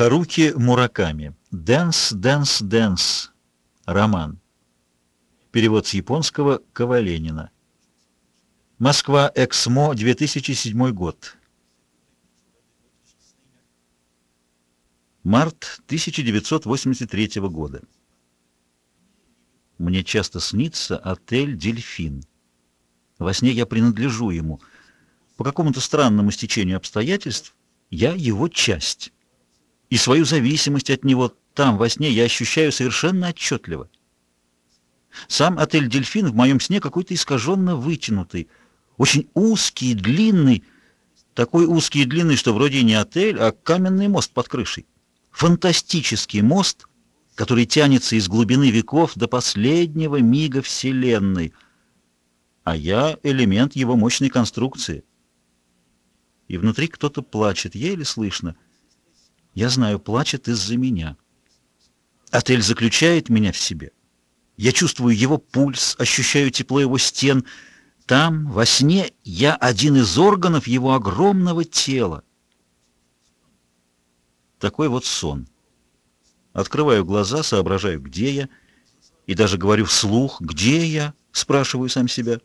Харуки Мураками. «Дэнс, дэнс, дэнс». Роман. Перевод с японского Коваленина. Москва, Эксмо, 2007 год. Март 1983 года. Мне часто снится отель «Дельфин». Во сне я принадлежу ему. По какому-то странному стечению обстоятельств я его часть. И свою зависимость от него там, во сне, я ощущаю совершенно отчетливо. Сам отель «Дельфин» в моем сне какой-то искаженно вытянутый, очень узкий, длинный, такой узкий и длинный, что вроде не отель, а каменный мост под крышей. Фантастический мост, который тянется из глубины веков до последнего мига Вселенной, а я — элемент его мощной конструкции. И внутри кто-то плачет, еле слышно. Я знаю, плачет из-за меня. Отель заключает меня в себе. Я чувствую его пульс, ощущаю тепло его стен. Там, во сне, я один из органов его огромного тела. Такой вот сон. Открываю глаза, соображаю, где я, и даже говорю вслух, где я, спрашиваю сам себя.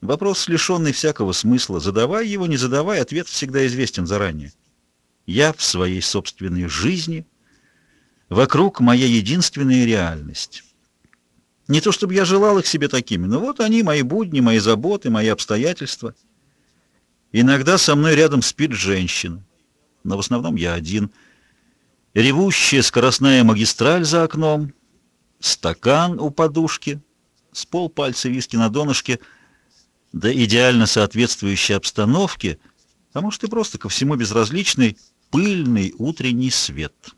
Вопрос, лишенный всякого смысла. Задавай его, не задавай, ответ всегда известен заранее. Я в своей собственной жизни — Вокруг моя единственная реальность. Не то чтобы я желал их себе такими, но вот они, мои будни, мои заботы, мои обстоятельства. Иногда со мной рядом спит женщина, но в основном я один. Ревущая скоростная магистраль за окном, стакан у подушки, с полпальца виски на донышке, да идеально соответствующей обстановке, а может и просто ко всему безразличный пыльный утренний свет».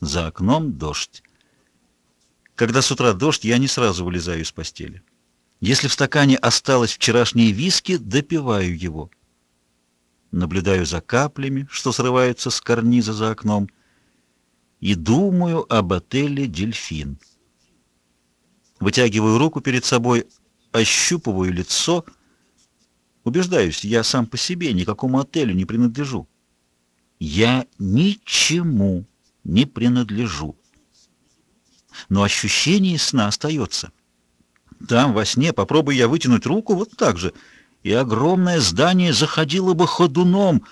За окном дождь. Когда с утра дождь, я не сразу вылезаю из постели. Если в стакане осталось вчерашнее виски, допиваю его. Наблюдаю за каплями, что срываются с карниза за окном, и думаю об отеле «Дельфин». Вытягиваю руку перед собой, ощупываю лицо, убеждаюсь, я сам по себе никакому отелю не принадлежу. Я ничему не принадлежу. Но ощущение сна остается. Там, во сне, попробую я вытянуть руку вот так же, и огромное здание заходило бы ходуном,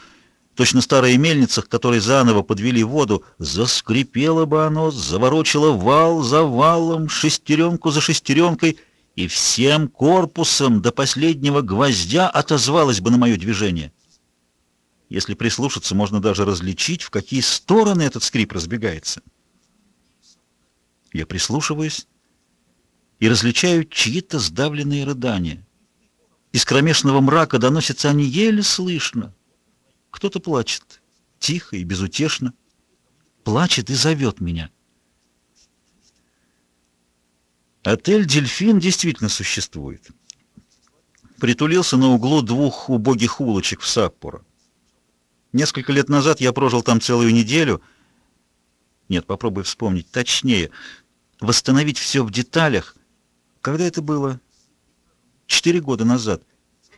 точно старая мельница, которой заново подвели воду, заскрипело бы оно, заворочило вал за валом, шестеренку за шестеренкой, и всем корпусом до последнего гвоздя отозвалось бы на мое движение. Если прислушаться, можно даже различить, в какие стороны этот скрип разбегается. Я прислушиваюсь и различаю чьи-то сдавленные рыдания. Из кромешного мрака доносятся они еле слышно. Кто-то плачет, тихо и безутешно. Плачет и зовет меня. Отель «Дельфин» действительно существует. Притулился на углу двух убогих улочек в Саппоро. Несколько лет назад я прожил там целую неделю. Нет, попробуй вспомнить точнее. Восстановить все в деталях. Когда это было? Четыре года назад.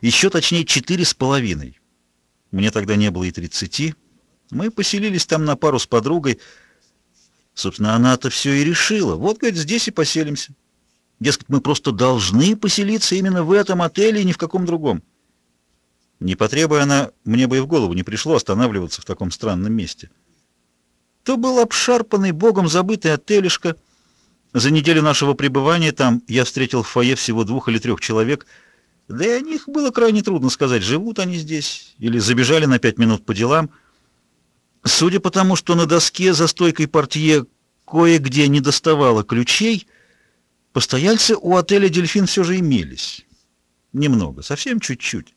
Еще точнее, четыре с половиной. Мне тогда не было и тридцати. Мы поселились там на пару с подругой. Собственно, она-то все и решила. Вот, говорит, здесь и поселимся. Дескать, мы просто должны поселиться именно в этом отеле и ни в каком другом. Не потребуя она, мне бы и в голову не пришло останавливаться в таком странном месте. То был обшарпанный, богом забытый отелишко. За неделю нашего пребывания там я встретил в фойе всего двух или трех человек, да и о них было крайне трудно сказать, живут они здесь или забежали на пять минут по делам. Судя по тому, что на доске за стойкой портье кое-где не доставало ключей, постояльцы у отеля «Дельфин» все же имелись. Немного, совсем чуть-чуть.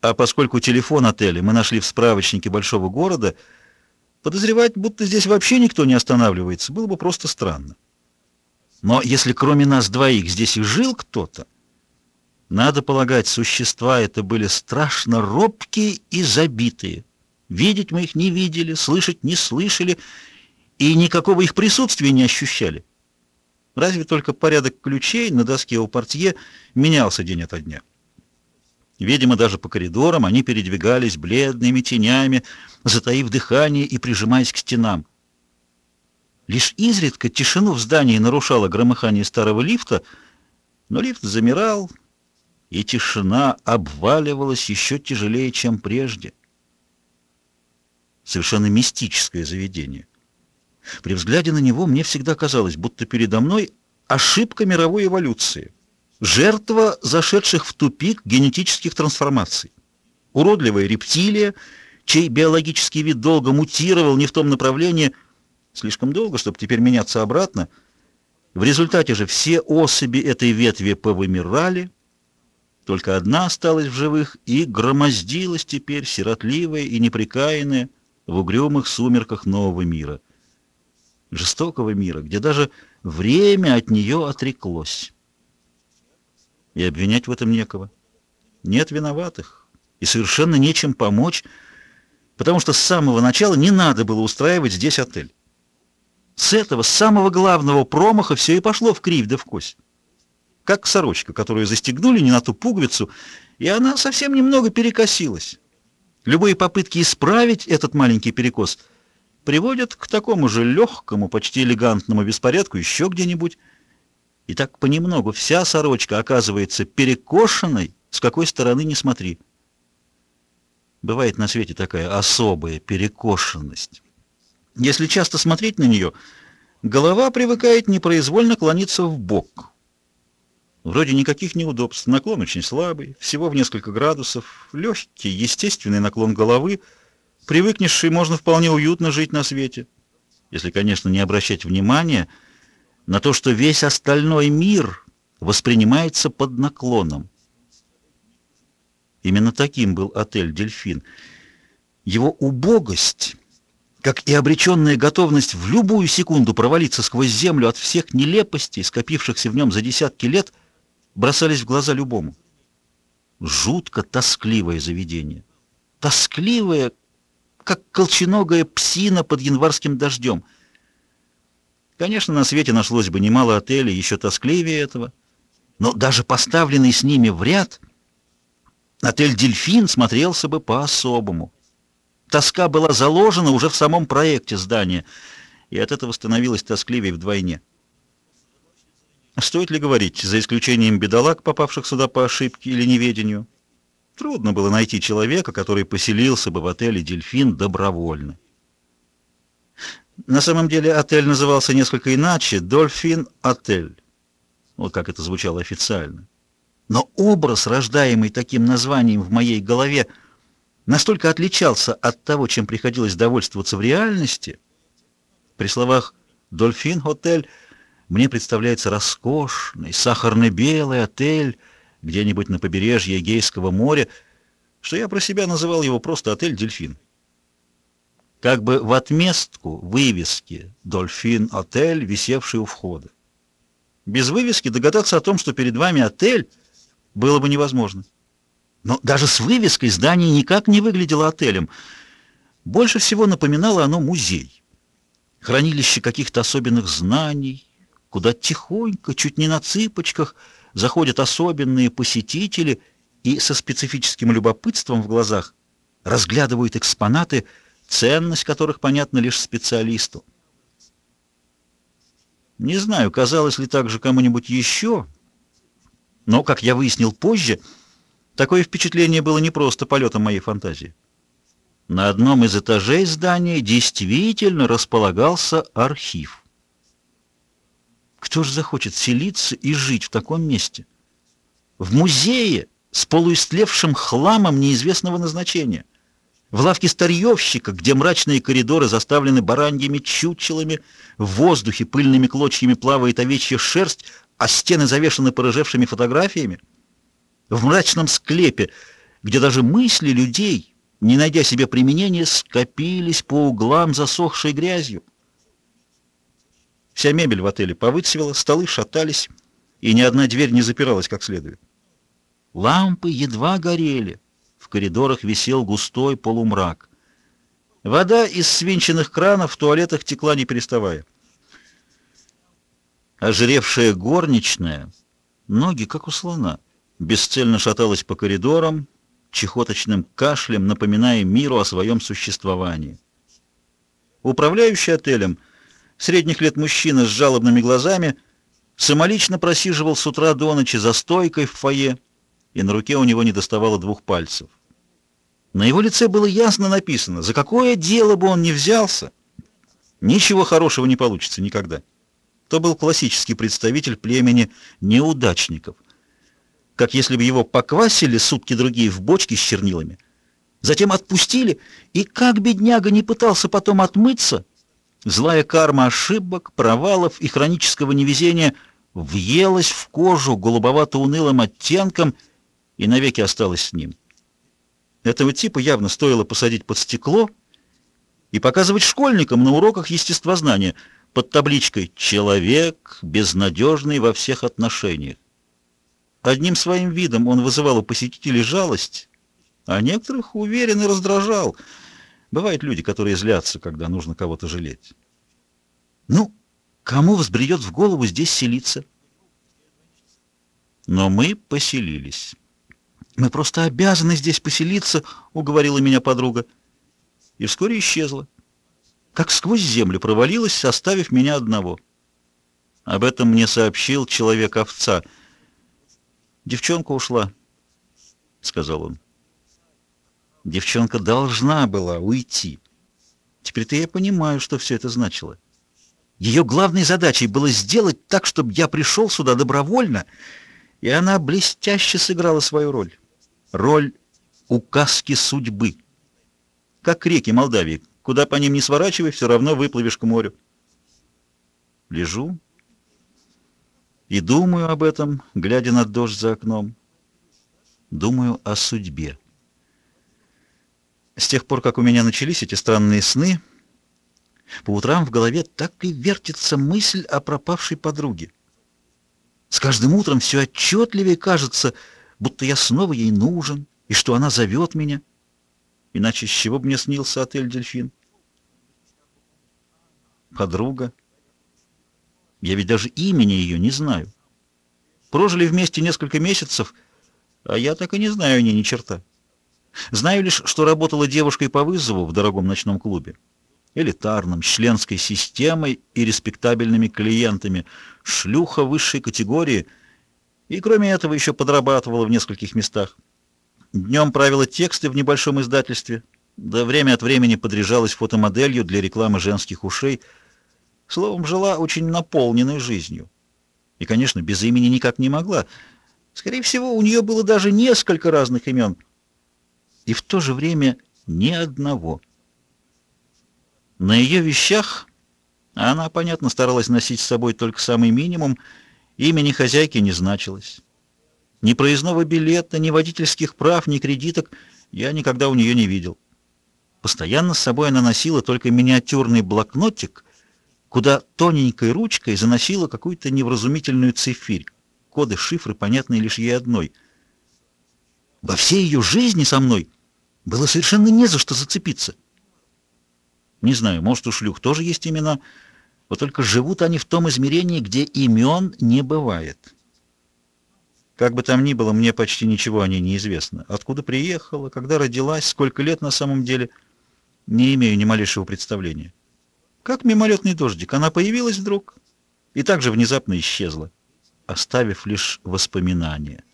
А поскольку телефон отеля мы нашли в справочнике большого города, подозревать, будто здесь вообще никто не останавливается, было бы просто странно. Но если кроме нас двоих здесь и жил кто-то, надо полагать, существа это были страшно робкие и забитые. Видеть мы их не видели, слышать не слышали, и никакого их присутствия не ощущали. Разве только порядок ключей на доске у портье менялся день ото дня. Видимо, даже по коридорам они передвигались бледными тенями, затаив дыхание и прижимаясь к стенам. Лишь изредка тишину в здании нарушало громыхание старого лифта, но лифт замирал, и тишина обваливалась еще тяжелее, чем прежде. Совершенно мистическое заведение. При взгляде на него мне всегда казалось, будто передо мной ошибка мировой эволюции, жертва зашедших в тупик генетических трансформаций, уродливая рептилия, чей биологический вид долго мутировал не в том направлении, слишком долго, чтобы теперь меняться обратно. В результате же все особи этой ветви повымирали, только одна осталась в живых и громоздилась теперь, сиротливая и неприкаянная, в угрюмых сумерках нового мира. Жестокого мира, где даже время от нее отреклось. И обвинять в этом некого. Нет виноватых, и совершенно нечем помочь, потому что с самого начала не надо было устраивать здесь отель. С этого, с самого главного промаха все и пошло в кривь да в кость. Как сорочка, которую застегнули не на ту пуговицу, и она совсем немного перекосилась. Любые попытки исправить этот маленький перекос приводят к такому же легкому, почти элегантному беспорядку еще где-нибудь. И так понемногу вся сорочка оказывается перекошенной, с какой стороны не смотри. Бывает на свете такая особая перекошенность. Если часто смотреть на нее, голова привыкает непроизвольно клониться в бок. Вроде никаких неудобств, наклон очень слабый, всего в несколько градусов, легкий, естественный наклон головы, привыкнешь можно вполне уютно жить на свете, если, конечно, не обращать внимания на то, что весь остальной мир воспринимается под наклоном. Именно таким был отель «Дельфин». Его убогость как и обреченная готовность в любую секунду провалиться сквозь землю от всех нелепостей, скопившихся в нем за десятки лет, бросались в глаза любому. Жутко тоскливое заведение. Тоскливое, как колченогая псина под январским дождем. Конечно, на свете нашлось бы немало отелей еще тоскливее этого, но даже поставленный с ними в ряд, отель «Дельфин» смотрелся бы по-особому. Тоска была заложена уже в самом проекте здания, и от этого становилось тоскливее вдвойне. Стоит ли говорить, за исключением бедолаг, попавших сюда по ошибке или неведению? Трудно было найти человека, который поселился бы в отеле «Дельфин» добровольно. На самом деле отель назывался несколько иначе «Дольфин Отель». Вот как это звучало официально. Но образ, рождаемый таким названием в моей голове, настолько отличался от того, чем приходилось довольствоваться в реальности. При словах «Дольфин Отель» мне представляется роскошный, сахарно-белый отель где-нибудь на побережье Эгейского моря, что я про себя называл его просто отель «Дельфин». Как бы в отместку вывески «Дольфин Отель», висевшей у входа. Без вывески догадаться о том, что перед вами отель, было бы невозможно. Но даже с вывеской здание никак не выглядело отелем. Больше всего напоминало оно музей. Хранилище каких-то особенных знаний, куда тихонько, чуть не на цыпочках, заходят особенные посетители и со специфическим любопытством в глазах разглядывают экспонаты, ценность которых понятна лишь специалисту. Не знаю, казалось ли так же кому-нибудь еще, но, как я выяснил позже, такое впечатление было не просто полетом моей фантазии. На одном из этажей здания действительно располагался архив. Кто же захочет селиться и жить в таком месте? В музее с полуистлевшим хламом неизвестного назначения. В лавке старьевщика, где мрачные коридоры заставлены бараньими чучелами, в воздухе пыльными клочьями плавает овечья шерсть, а стены завешаны порыжевшими фотографиями. В мрачном склепе, где даже мысли людей, не найдя себе применения, скопились по углам засохшей грязью. Вся мебель в отеле повыцвела, столы шатались, и ни одна дверь не запиралась как следует. Лампы едва горели, в коридорах висел густой полумрак. Вода из свинченных кранов в туалетах текла не переставая. Ожиревшая горничная, ноги как у слона, бесцельно шаталась по коридорам, чехоточным кашлем напоминая миру о своем существовании. Управляющий отелем, средних лет мужчина с жалобными глазами, самолично просиживал с утра до ночи за стойкой в фойе, и на руке у него не доставало двух пальцев. На его лице было ясно написано, за какое дело бы он ни взялся, ничего хорошего не получится никогда. То был классический представитель племени неудачников, как если бы его поквасили сутки другие в бочке с чернилами, затем отпустили, и как бедняга не пытался потом отмыться, злая карма ошибок, провалов и хронического невезения въелась в кожу голубовато-унылым оттенком и навеки осталась с ним. Этого типа явно стоило посадить под стекло и показывать школьникам на уроках естествознания под табличкой «Человек безнадежный во всех отношениях». Одним своим видом он вызывал у посетителей жалость, а некоторых уверенно раздражал. Бывают люди, которые злятся, когда нужно кого-то жалеть. Ну, кому взбредет в голову здесь селиться? Но мы поселились. «Мы просто обязаны здесь поселиться», — уговорила меня подруга. И вскоре исчезла. Как сквозь землю провалилась, оставив меня одного. Об этом мне сообщил человек-овца. «Девчонка ушла», — сказал он. Девчонка должна была уйти. Теперь-то я понимаю, что все это значило. Ее главной задачей было сделать так, чтобы я пришел сюда добровольно, и она блестяще сыграла свою роль роль указки судьбы. Как реки Молдавии, куда по ним не сворачивай, все равно выплывешь к морю. Лежу и думаю об этом, глядя на дождь за окном. Думаю о судьбе. С тех пор, как у меня начались эти странные сны, по утрам в голове так и вертится мысль о пропавшей подруге. С каждым утром все отчетливее кажется, будто я снова ей нужен, и что она зовет меня. Иначе с чего бы мне снился отель «Дельфин»? Подруга. Я ведь даже имени ее не знаю. Прожили вместе несколько месяцев, а я так и не знаю о ней ни черта. Знаю лишь, что работала девушкой по вызову в дорогом ночном клубе. Элитарным, членской системой и респектабельными клиентами. Шлюха высшей категории — и кроме этого еще подрабатывала в нескольких местах. Днем правила тексты в небольшом издательстве, да время от времени подряжалась фотомоделью для рекламы женских ушей. Словом, жила очень наполненной жизнью. И, конечно, без имени никак не могла. Скорее всего, у нее было даже несколько разных имен. И в то же время ни одного. На ее вещах она, понятно, старалась носить с собой только самый минимум — Имени хозяйки не значилось. Ни проездного билета, ни водительских прав, ни кредиток я никогда у нее не видел. Постоянно с собой она носила только миниатюрный блокнотик, куда тоненькой ручкой заносила какую-то невразумительную цифирь. Коды, шифры, понятные лишь ей одной. Во всей ее жизни со мной было совершенно не за что зацепиться. Не знаю, может, у шлюх тоже есть имена, вот только живут они в том измерении, где имен не бывает. Как бы там ни было, мне почти ничего о ней не известно. Откуда приехала, когда родилась, сколько лет на самом деле, не имею ни малейшего представления. Как мимолетный дождик, она появилась вдруг и также внезапно исчезла, оставив лишь воспоминания.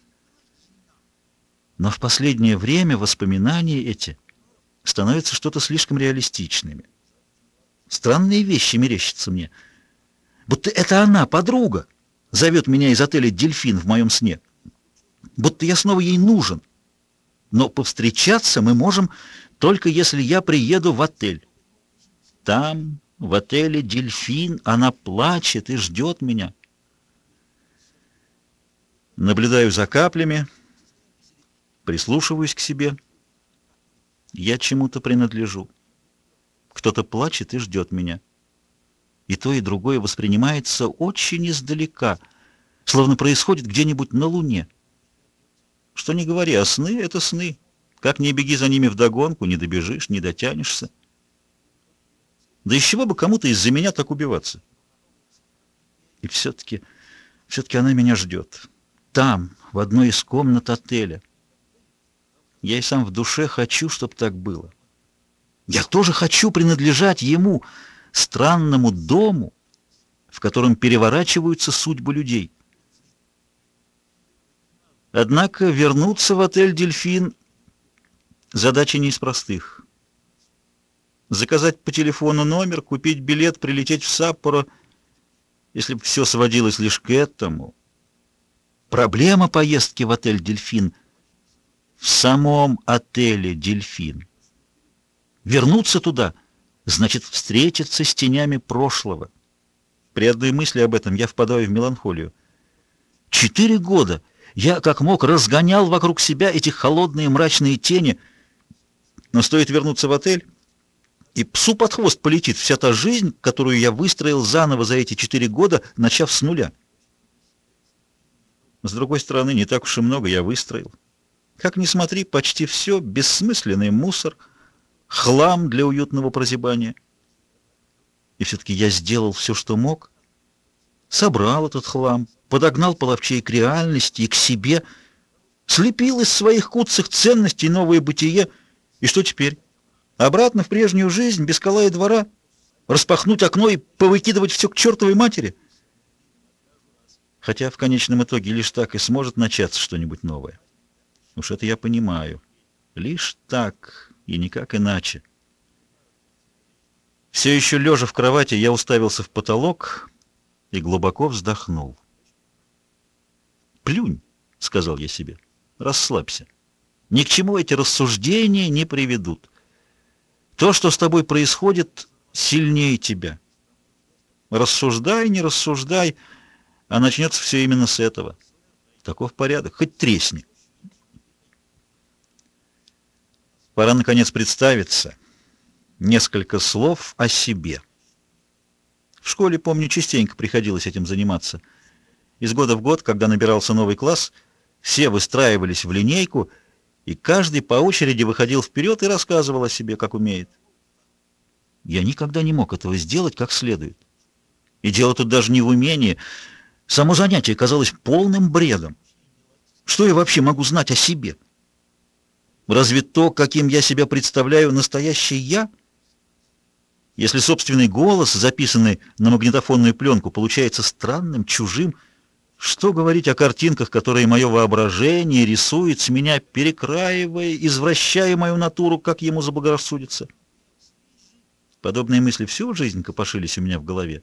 Но в последнее время воспоминания эти становятся что-то слишком реалистичными. Странные вещи мерещатся мне. Будто это она, подруга, зовет меня из отеля «Дельфин» в моем сне. Будто я снова ей нужен. Но повстречаться мы можем только если я приеду в отель. Там, в отеле «Дельфин», она плачет и ждет меня. Наблюдаю за каплями, прислушиваюсь к себе. Я чему-то принадлежу. Кто-то плачет и ждет меня. И то, и другое воспринимается очень издалека, словно происходит где-нибудь на Луне. Что не говори, а сны — это сны. Как не беги за ними вдогонку, не добежишь, не дотянешься. Да из чего бы кому-то из-за меня так убиваться? И все-таки, все-таки она меня ждет. там, в одной из комнат отеля. Я и сам в душе хочу, чтобы так было. Я тоже хочу принадлежать ему, странному дому, в котором переворачиваются судьбы людей. Однако вернуться в отель «Дельфин» задача не из простых. Заказать по телефону номер, купить билет, прилететь в Саппоро, если бы все сводилось лишь к этому. Проблема поездки в отель «Дельфин» в самом отеле «Дельфин». Вернуться туда значит встретиться с тенями прошлого. При одной мысли об этом я впадаю в меланхолию. Четыре года я, как мог, разгонял вокруг себя эти холодные мрачные тени, но стоит вернуться в отель, и псу под хвост полетит вся та жизнь, которую я выстроил заново за эти четыре года, начав с нуля. С другой стороны, не так уж и много я выстроил. Как ни смотри, почти все — бессмысленный мусор, хлам для уютного прозябания. И все-таки я сделал все, что мог, собрал этот хлам, подогнал половчей к реальности и к себе, слепил из своих куцых ценностей новое бытие, и что теперь? Обратно в прежнюю жизнь, без кола и двора? Распахнуть окно и повыкидывать все к чертовой матери? Хотя в конечном итоге лишь так и сможет начаться что-нибудь новое. Уж это я понимаю. Лишь так и никак иначе. Все еще лежа в кровати, я уставился в потолок и глубоко вздохнул. «Плюнь», — сказал я себе, — «расслабься. Ни к чему эти рассуждения не приведут». То, что с тобой происходит, сильнее тебя. Рассуждай, не рассуждай, а начнется все именно с этого. Таков порядок, хоть тресни. Пора, наконец, представиться. Несколько слов о себе. В школе, помню, частенько приходилось этим заниматься. Из года в год, когда набирался новый класс, все выстраивались в линейку — и каждый по очереди выходил вперед и рассказывал о себе, как умеет. Я никогда не мог этого сделать как следует. И дело тут даже не в умении. Само занятие казалось полным бредом. Что я вообще могу знать о себе? Разве то, каким я себя представляю, настоящий я? Если собственный голос, записанный на магнитофонную пленку, получается странным, чужим, что говорить о картинках, которые мое воображение рисует с меня, перекраивая, извращая мою натуру, как ему заблагорассудится? Подобные мысли всю жизнь копошились у меня в голове.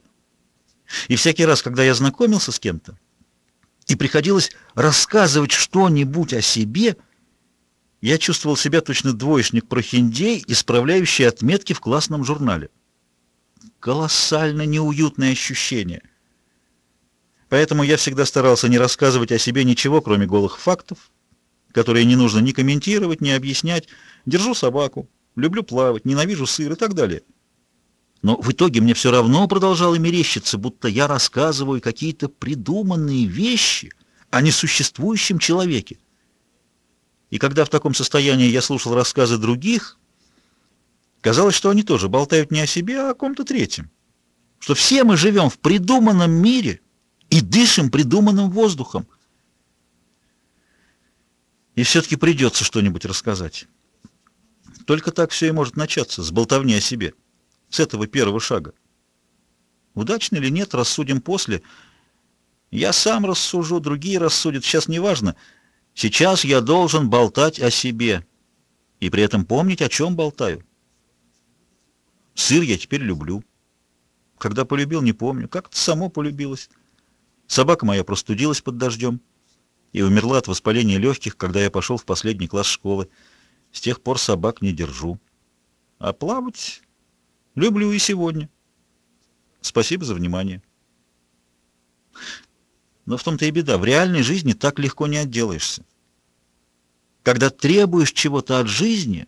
И всякий раз, когда я знакомился с кем-то, и приходилось рассказывать что-нибудь о себе, я чувствовал себя точно двоечник-прохиндей, исправляющий отметки в классном журнале. Колоссально неуютное ощущение — Поэтому я всегда старался не рассказывать о себе ничего, кроме голых фактов, которые не нужно ни комментировать, ни объяснять. Держу собаку, люблю плавать, ненавижу сыр и так далее. Но в итоге мне все равно продолжало мерещиться, будто я рассказываю какие-то придуманные вещи о несуществующем человеке. И когда в таком состоянии я слушал рассказы других, казалось, что они тоже болтают не о себе, а о ком-то третьем. Что все мы живем в придуманном мире — и дышим придуманным воздухом. И все-таки придется что-нибудь рассказать. Только так все и может начаться, с болтовни о себе, с этого первого шага. Удачно или нет, рассудим после. Я сам рассужу, другие рассудят, сейчас не важно. Сейчас я должен болтать о себе и при этом помнить, о чем болтаю. Сыр я теперь люблю. Когда полюбил, не помню. Как-то само полюбилось. Собака моя простудилась под дождем и умерла от воспаления легких, когда я пошел в последний класс школы. С тех пор собак не держу. А плавать люблю и сегодня. Спасибо за внимание. Но в том-то и беда. В реальной жизни так легко не отделаешься. Когда требуешь чего-то от жизни,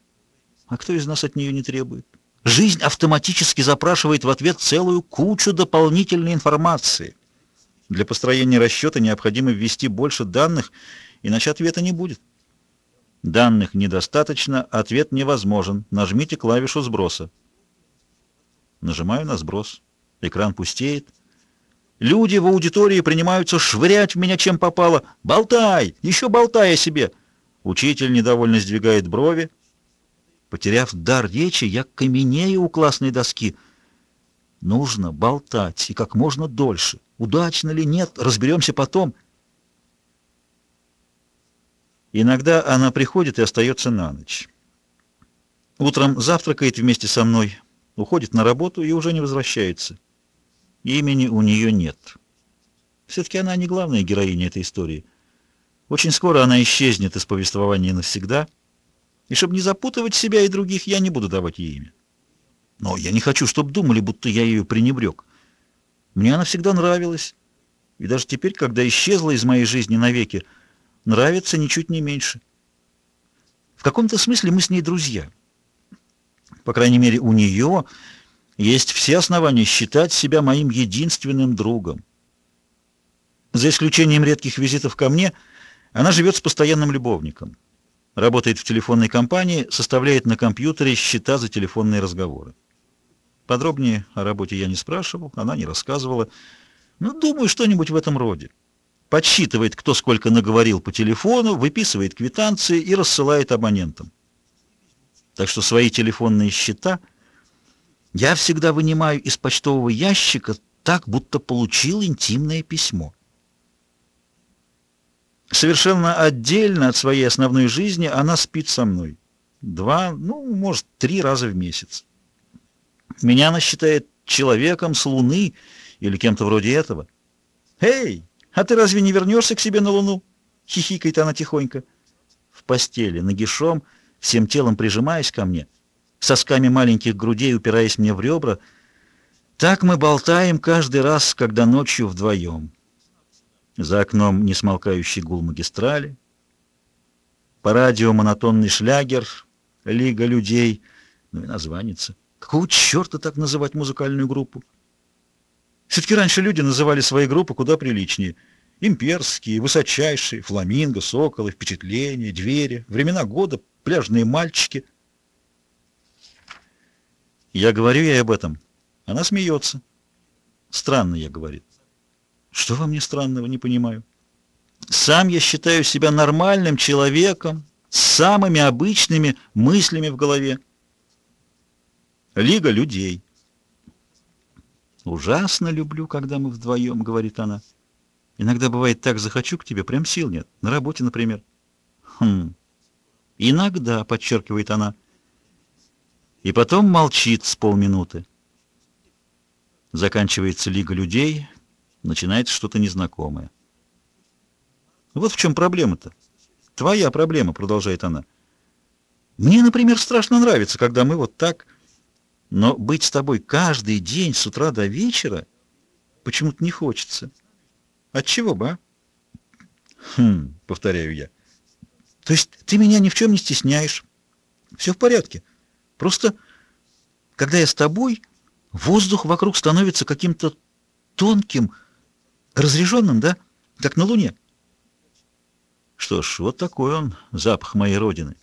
а кто из нас от нее не требует? Жизнь автоматически запрашивает в ответ целую кучу дополнительной информации – для построения расчета необходимо ввести больше данных, иначе ответа не будет. Данных недостаточно, ответ невозможен. Нажмите клавишу сброса. Нажимаю на сброс. Экран пустеет. Люди в аудитории принимаются швырять в меня чем попало. Болтай! Еще болтай о себе!» Учитель недовольно сдвигает брови. Потеряв дар речи, я каменею у классной доски. Нужно болтать, и как можно дольше. Удачно ли нет, разберемся потом. Иногда она приходит и остается на ночь. Утром завтракает вместе со мной, уходит на работу и уже не возвращается. Имени у нее нет. Все-таки она не главная героиня этой истории. Очень скоро она исчезнет из повествования навсегда, и чтобы не запутывать себя и других, я не буду давать ей имя. Но я не хочу, чтобы думали, будто я ее пренебрег. Мне она всегда нравилась, и даже теперь, когда исчезла из моей жизни навеки, нравится ничуть не меньше. В каком-то смысле мы с ней друзья. По крайней мере, у нее есть все основания считать себя моим единственным другом. За исключением редких визитов ко мне, она живет с постоянным любовником. Работает в телефонной компании, составляет на компьютере счета за телефонные разговоры. Подробнее о работе я не спрашивал, она не рассказывала. Но ну, думаю, что-нибудь в этом роде. Подсчитывает, кто сколько наговорил по телефону, выписывает квитанции и рассылает абонентам. Так что свои телефонные счета я всегда вынимаю из почтового ящика так, будто получил интимное письмо. Совершенно отдельно от своей основной жизни она спит со мной. Два, ну, может, три раза в месяц. Меня она считает человеком с Луны или кем-то вроде этого. «Эй, а ты разве не вернешься к себе на Луну?» — хихикает она тихонько. В постели, нагишом, всем телом прижимаясь ко мне, сосками маленьких грудей упираясь мне в ребра. Так мы болтаем каждый раз, когда ночью вдвоем. За окном несмолкающий гул магистрали. По радио монотонный шлягер, лига людей, ну и названится. Какого черта так называть музыкальную группу? Все-таки раньше люди называли свои группы куда приличнее. Имперские, высочайшие, фламинго, соколы, впечатления, двери, времена года, пляжные мальчики. Я говорю ей об этом. Она смеется. Странно, я говорит. Что во мне странного, не понимаю. Сам я считаю себя нормальным человеком, с самыми обычными мыслями в голове. Лига людей. «Ужасно люблю, когда мы вдвоем», — говорит она. «Иногда бывает так, захочу к тебе, прям сил нет. На работе, например». «Хм. Иногда», — подчеркивает она. И потом молчит с полминуты. Заканчивается Лига людей, начинается что-то незнакомое. «Вот в чем проблема-то?» «Твоя проблема», — продолжает она. «Мне, например, страшно нравится, когда мы вот так...» Но быть с тобой каждый день с утра до вечера почему-то не хочется. От чего бы, а? Хм, повторяю я. То есть ты меня ни в чем не стесняешь. Все в порядке. Просто, когда я с тобой, воздух вокруг становится каким-то тонким, разреженным, да? Как на Луне. Что ж, вот такой он, запах моей родины.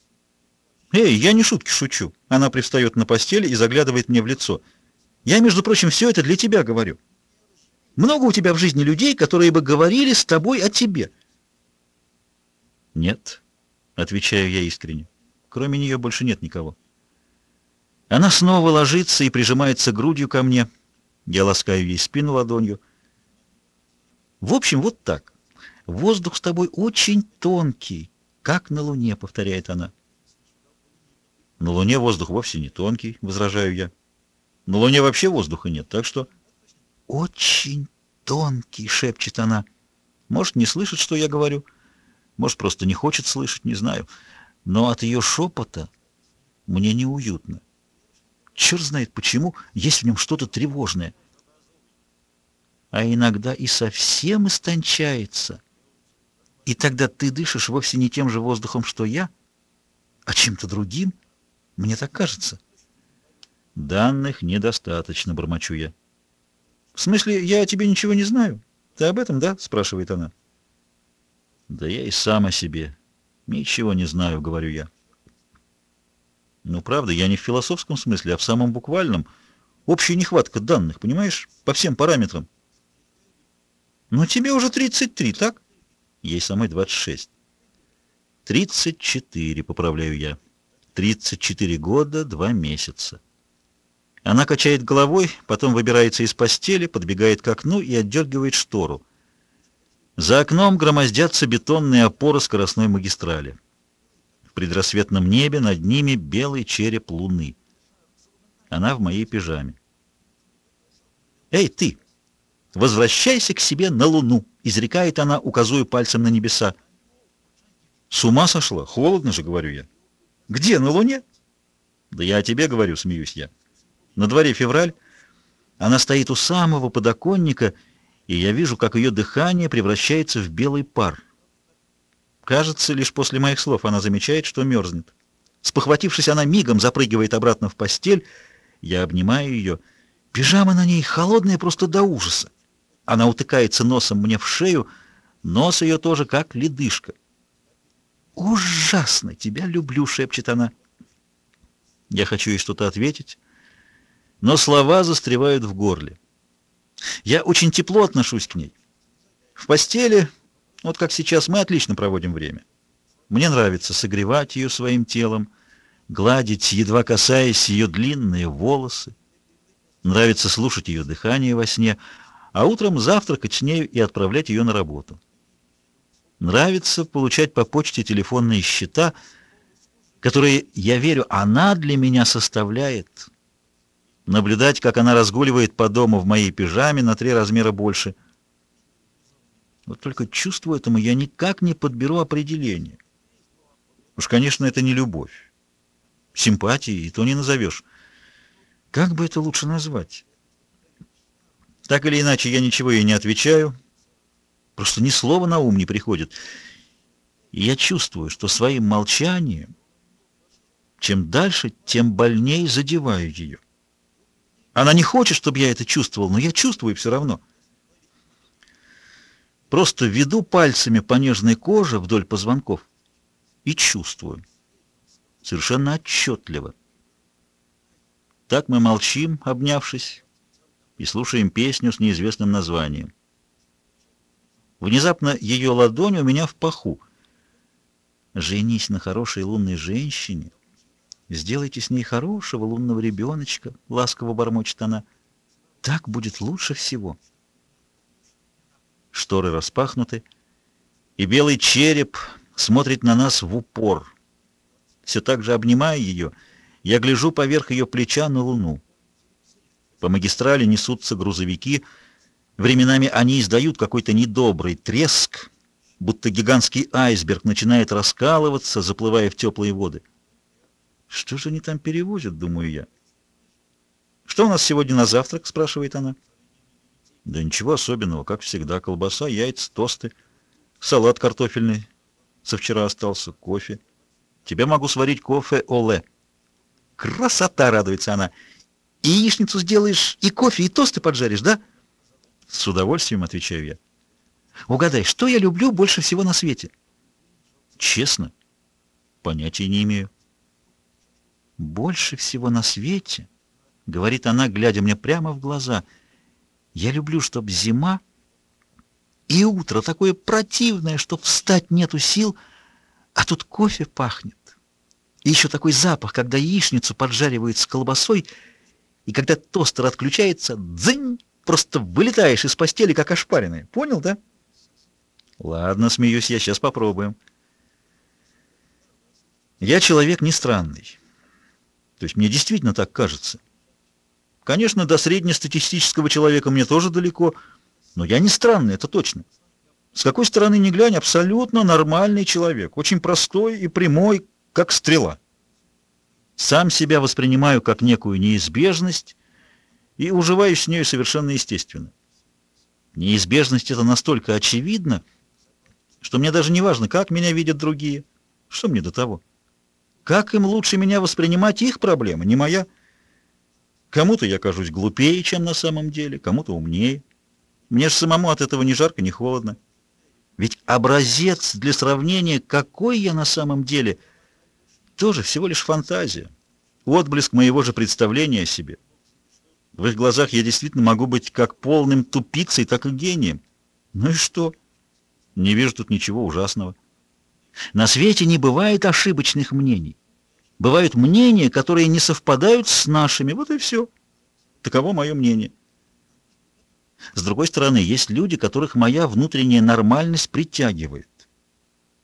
«Эй, я не шутки шучу!» Она привстает на постели и заглядывает мне в лицо. «Я, между прочим, все это для тебя говорю. Много у тебя в жизни людей, которые бы говорили с тобой о тебе?» «Нет», — отвечаю я искренне. «Кроме нее больше нет никого». Она снова ложится и прижимается грудью ко мне. Я ласкаю ей спину ладонью. «В общем, вот так. Воздух с тобой очень тонкий, как на Луне», — повторяет она. На Луне воздух вовсе не тонкий, возражаю я. На Луне вообще воздуха нет, так что... Очень тонкий, шепчет она. Может, не слышит, что я говорю, может, просто не хочет слышать, не знаю. Но от ее шепота мне неуютно. Черт знает почему, есть в нем что-то тревожное. А иногда и совсем истончается. И тогда ты дышишь вовсе не тем же воздухом, что я, а чем-то другим — мне так кажется. Данных недостаточно, бормочу я. В смысле, я о тебе ничего не знаю? Ты об этом, да? Спрашивает она. Да я и сам о себе. Ничего не знаю, говорю я. Ну, правда, я не в философском смысле, а в самом буквальном. Общая нехватка данных, понимаешь? По всем параметрам. «Ну, тебе уже 33, так?» «Ей самой 26». «34», — поправляю я. «34 года, два месяца». Она качает головой, потом выбирается из постели, подбегает к окну и отдергивает штору. За окном громоздятся бетонные опоры скоростной магистрали. В предрассветном небе над ними белый череп луны. Она в моей пижаме. «Эй, ты! Возвращайся к себе на луну!» — изрекает она, указывая пальцем на небеса. «С ума сошла? Холодно же, — говорю я. Где, на луне?» «Да я о тебе говорю, — смеюсь я. На дворе февраль. Она стоит у самого подоконника, и я вижу, как ее дыхание превращается в белый пар. Кажется, лишь после моих слов она замечает, что мерзнет. Спохватившись, она мигом запрыгивает обратно в постель. Я обнимаю ее — Пижама на ней холодная просто до ужаса. Она утыкается носом мне в шею, нос ее тоже как ледышка. «Ужасно! Тебя люблю!» — шепчет она. Я хочу ей что-то ответить, но слова застревают в горле. Я очень тепло отношусь к ней. В постели, вот как сейчас, мы отлично проводим время. Мне нравится согревать ее своим телом, гладить, едва касаясь ее длинные волосы, Нравится слушать ее дыхание во сне, а утром завтракать с нею и отправлять ее на работу. Нравится получать по почте телефонные счета, которые, я верю, она для меня составляет. Наблюдать, как она разгуливает по дому в моей пижаме на три размера больше. Вот только чувству этому я никак не подберу определение. Уж, конечно, это не любовь. Симпатии и то не назовешь. Как бы это лучше назвать? Так или иначе, я ничего ей не отвечаю. Просто ни слова на ум не приходит. И я чувствую, что своим молчанием, чем дальше, тем больнее задеваю ее. Она не хочет, чтобы я это чувствовал, но я чувствую все равно. Просто веду пальцами по нежной коже вдоль позвонков и чувствую. Совершенно отчетливо. Так мы молчим, обнявшись, и слушаем песню с неизвестным названием. Внезапно ее ладонь у меня в паху. «Женись на хорошей лунной женщине, сделайте с ней хорошего лунного ребеночка», — ласково бормочет она. «Так будет лучше всего». Шторы распахнуты, и белый череп смотрит на нас в упор. Все так же обнимая ее — я гляжу поверх ее плеча на луну. По магистрали несутся грузовики. Временами они издают какой-то недобрый треск, будто гигантский айсберг начинает раскалываться, заплывая в теплые воды. Что же они там перевозят, думаю я. «Что у нас сегодня на завтрак?» — спрашивает она. «Да ничего особенного, как всегда. Колбаса, яйца, тосты, салат картофельный. Со вчера остался кофе. Тебе могу сварить кофе оле». «Красота!» — радуется она. «И яичницу сделаешь, и кофе, и тосты поджаришь, да?» «С удовольствием», — отвечаю я. «Угадай, что я люблю больше всего на свете?» «Честно? Понятия не имею». «Больше всего на свете?» — говорит она, глядя мне прямо в глаза. «Я люблю, чтоб зима и утро такое противное, что встать нету сил, а тут кофе пахнет. И еще такой запах, когда яичницу поджаривают с колбасой, и когда тостер отключается, дзынь, просто вылетаешь из постели, как ошпаренный. Понял, да? Ладно, смеюсь я, сейчас попробуем. Я человек не странный. То есть мне действительно так кажется. Конечно, до среднестатистического человека мне тоже далеко, но я не странный, это точно. С какой стороны ни глянь, абсолютно нормальный человек, очень простой и прямой, как стрела. Сам себя воспринимаю как некую неизбежность и уживаюсь с нею совершенно естественно. Неизбежность это настолько очевидна, что мне даже не важно, как меня видят другие. Что мне до того? Как им лучше меня воспринимать их проблемы, не моя? Кому-то я кажусь глупее, чем на самом деле, кому-то умнее. Мне же самому от этого ни жарко, ни холодно. Ведь образец для сравнения, какой я на самом деле – тоже всего лишь фантазия, отблеск моего же представления о себе. В их глазах я действительно могу быть как полным тупицей, так и гением. Ну и что? Не вижу тут ничего ужасного. На свете не бывает ошибочных мнений. Бывают мнения, которые не совпадают с нашими. Вот и все. Таково мое мнение. С другой стороны, есть люди, которых моя внутренняя нормальность притягивает.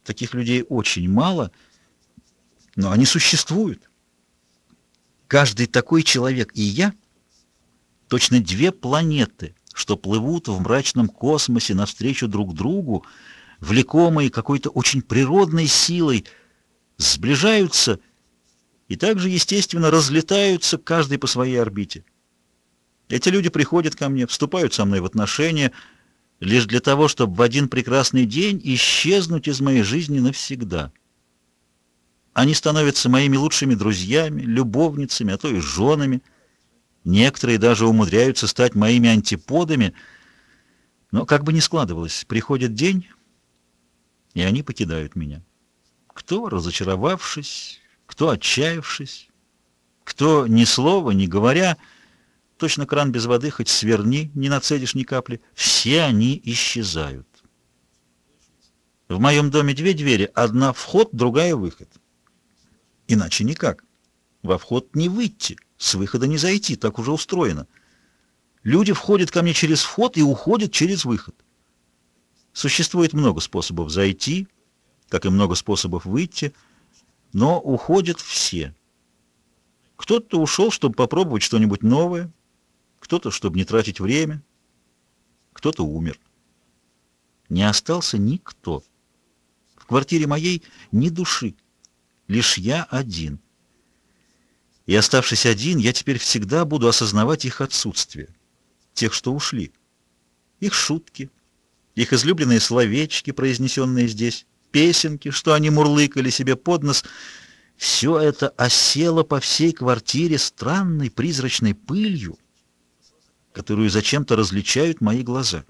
Таких людей очень мало, но они существуют. Каждый такой человек и я — точно две планеты, что плывут в мрачном космосе навстречу друг другу, влекомые какой-то очень природной силой, сближаются и также, естественно, разлетаются каждый по своей орбите. Эти люди приходят ко мне, вступают со мной в отношения, лишь для того, чтобы в один прекрасный день исчезнуть из моей жизни навсегда. Они становятся моими лучшими друзьями, любовницами, а то и женами. Некоторые даже умудряются стать моими антиподами. Но как бы ни складывалось, приходит день, и они покидают меня. Кто, разочаровавшись, кто, отчаявшись, кто, ни слова не говоря, точно кран без воды, хоть сверни, не нацедишь ни капли, все они исчезают. В моем доме две двери, одна вход, другая выход. Иначе никак. Во вход не выйти, с выхода не зайти, так уже устроено. Люди входят ко мне через вход и уходят через выход. Существует много способов зайти, как и много способов выйти, но уходят все. Кто-то ушел, чтобы попробовать что-нибудь новое, кто-то, чтобы не тратить время, кто-то умер. Не остался никто. В квартире моей ни души, лишь я один. И оставшись один, я теперь всегда буду осознавать их отсутствие, тех, что ушли. Их шутки, их излюбленные словечки, произнесенные здесь, песенки, что они мурлыкали себе под нос — все это осело по всей квартире странной призрачной пылью, которую зачем-то различают мои глаза.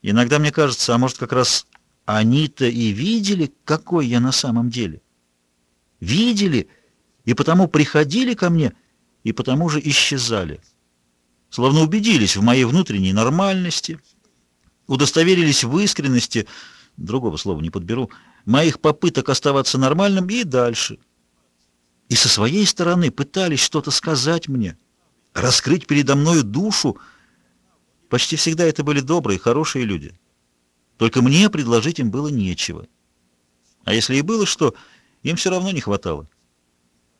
Иногда мне кажется, а может как раз они-то и видели, какой я на самом деле. Видели, и потому приходили ко мне, и потому же исчезали. Словно убедились в моей внутренней нормальности, удостоверились в искренности, другого слова не подберу, моих попыток оставаться нормальным и дальше. И со своей стороны пытались что-то сказать мне, раскрыть передо мною душу. Почти всегда это были добрые, хорошие люди. Только мне предложить им было нечего. А если и было что, им все равно не хватало.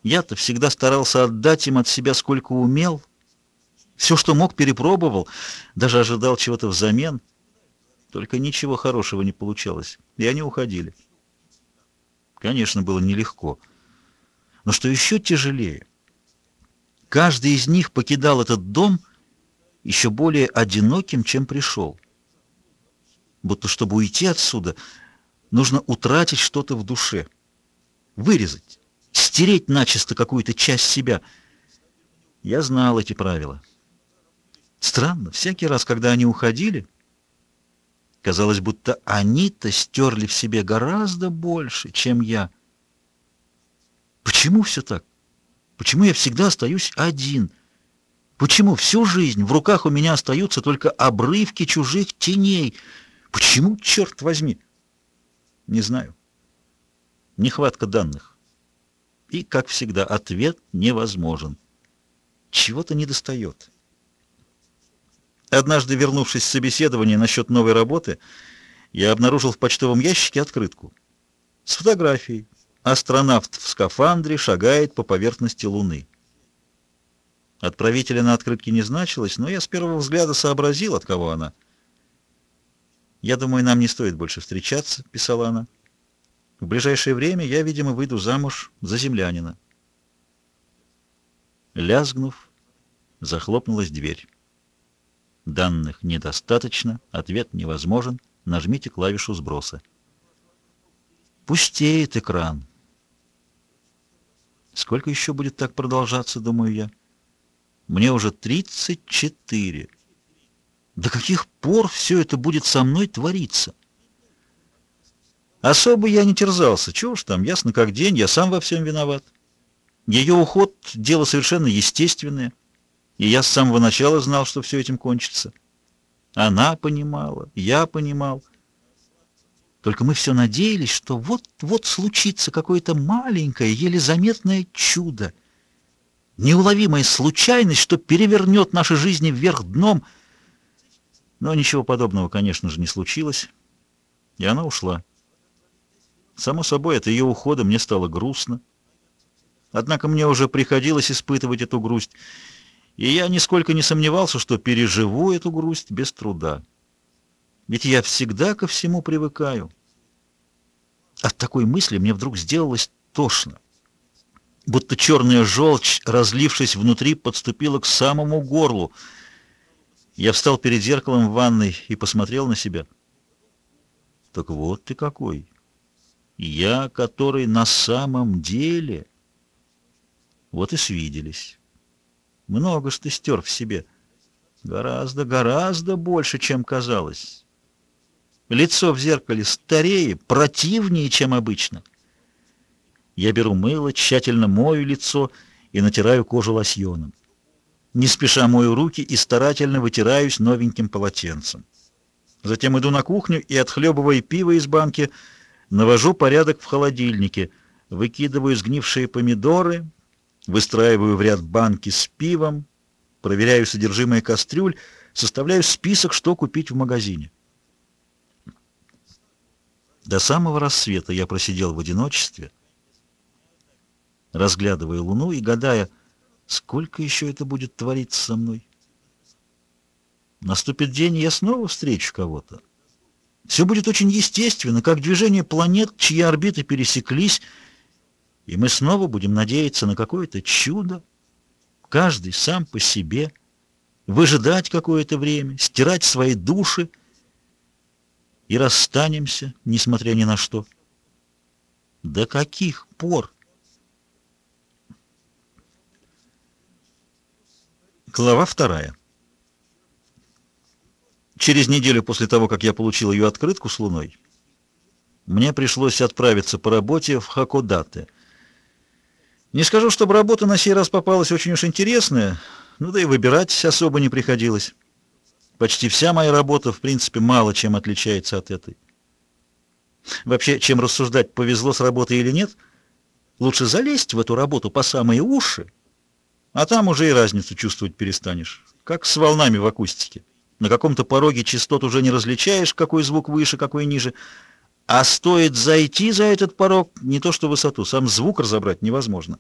Я-то всегда старался отдать им от себя сколько умел. Все, что мог, перепробовал, даже ожидал чего-то взамен. Только ничего хорошего не получалось, и они уходили. Конечно, было нелегко. Но что еще тяжелее, каждый из них покидал этот дом еще более одиноким, чем пришел. Будто чтобы уйти отсюда, нужно утратить что-то в душе, вырезать, стереть начисто какую-то часть себя. Я знал эти правила. Странно, всякий раз, когда они уходили, Казалось, будто они-то стерли в себе гораздо больше, чем я. Почему все так? Почему я всегда остаюсь один? Почему всю жизнь в руках у меня остаются только обрывки чужих теней? Почему, черт возьми? Не знаю. Нехватка данных. И, как всегда, ответ невозможен. Чего-то недостает. Однажды, вернувшись с собеседования насчет новой работы, я обнаружил в почтовом ящике открытку с фотографией. Астронавт в скафандре шагает по поверхности Луны. Отправителя на открытке не значилось, но я с первого взгляда сообразил, от кого она. «Я думаю, нам не стоит больше встречаться», — писала она. «В ближайшее время я, видимо, выйду замуж за землянина». Лязгнув, захлопнулась дверь. Данных недостаточно, ответ невозможен. Нажмите клавишу сброса. Пустеет экран. Сколько еще будет так продолжаться, думаю я? Мне уже 34. До каких пор все это будет со мной твориться? Особо я не терзался. Чего ж там, ясно как день, я сам во всем виноват. Ее уход — дело совершенно естественное. И я с самого начала знал, что все этим кончится. Она понимала, я понимал. Только мы все надеялись, что вот-вот случится какое-то маленькое, еле заметное чудо. Неуловимая случайность, что перевернет наши жизни вверх дном. Но ничего подобного, конечно же, не случилось. И она ушла. Само собой, от ее ухода мне стало грустно. Однако мне уже приходилось испытывать эту грусть, и я нисколько не сомневался, что переживу эту грусть без труда. Ведь я всегда ко всему привыкаю. От такой мысли мне вдруг сделалось тошно. Будто черная желчь, разлившись внутри, подступила к самому горлу. Я встал перед зеркалом в ванной и посмотрел на себя. Так вот ты какой. Я, который на самом деле... Вот и свиделись. Много ж ты стер в себе. Гораздо, гораздо больше, чем казалось. Лицо в зеркале старее, противнее, чем обычно. Я беру мыло, тщательно мою лицо и натираю кожу лосьоном. Не спеша мою руки и старательно вытираюсь новеньким полотенцем. Затем иду на кухню и, отхлебывая пиво из банки, навожу порядок в холодильнике, выкидываю сгнившие помидоры, выстраиваю в ряд банки с пивом, проверяю содержимое кастрюль, составляю список, что купить в магазине. До самого рассвета я просидел в одиночестве, разглядывая луну и гадая, сколько еще это будет твориться со мной. Наступит день, и я снова встречу кого-то. Все будет очень естественно, как движение планет, чьи орбиты пересеклись, и мы снова будем надеяться на какое-то чудо, каждый сам по себе, выжидать какое-то время, стирать свои души, и расстанемся, несмотря ни на что. До каких пор? Глава вторая. Через неделю после того, как я получил ее открытку с Луной, мне пришлось отправиться по работе в Хакодате. Не скажу, чтобы работа на сей раз попалась очень уж интересная, ну да и выбирать особо не приходилось. Почти вся моя работа, в принципе, мало чем отличается от этой. Вообще, чем рассуждать, повезло с работой или нет, лучше залезть в эту работу по самые уши, а там уже и разницу чувствовать перестанешь, как с волнами в акустике. На каком-то пороге частот уже не различаешь, какой звук выше, какой ниже, а стоит зайти за этот порог, не то что высоту, сам звук разобрать невозможно.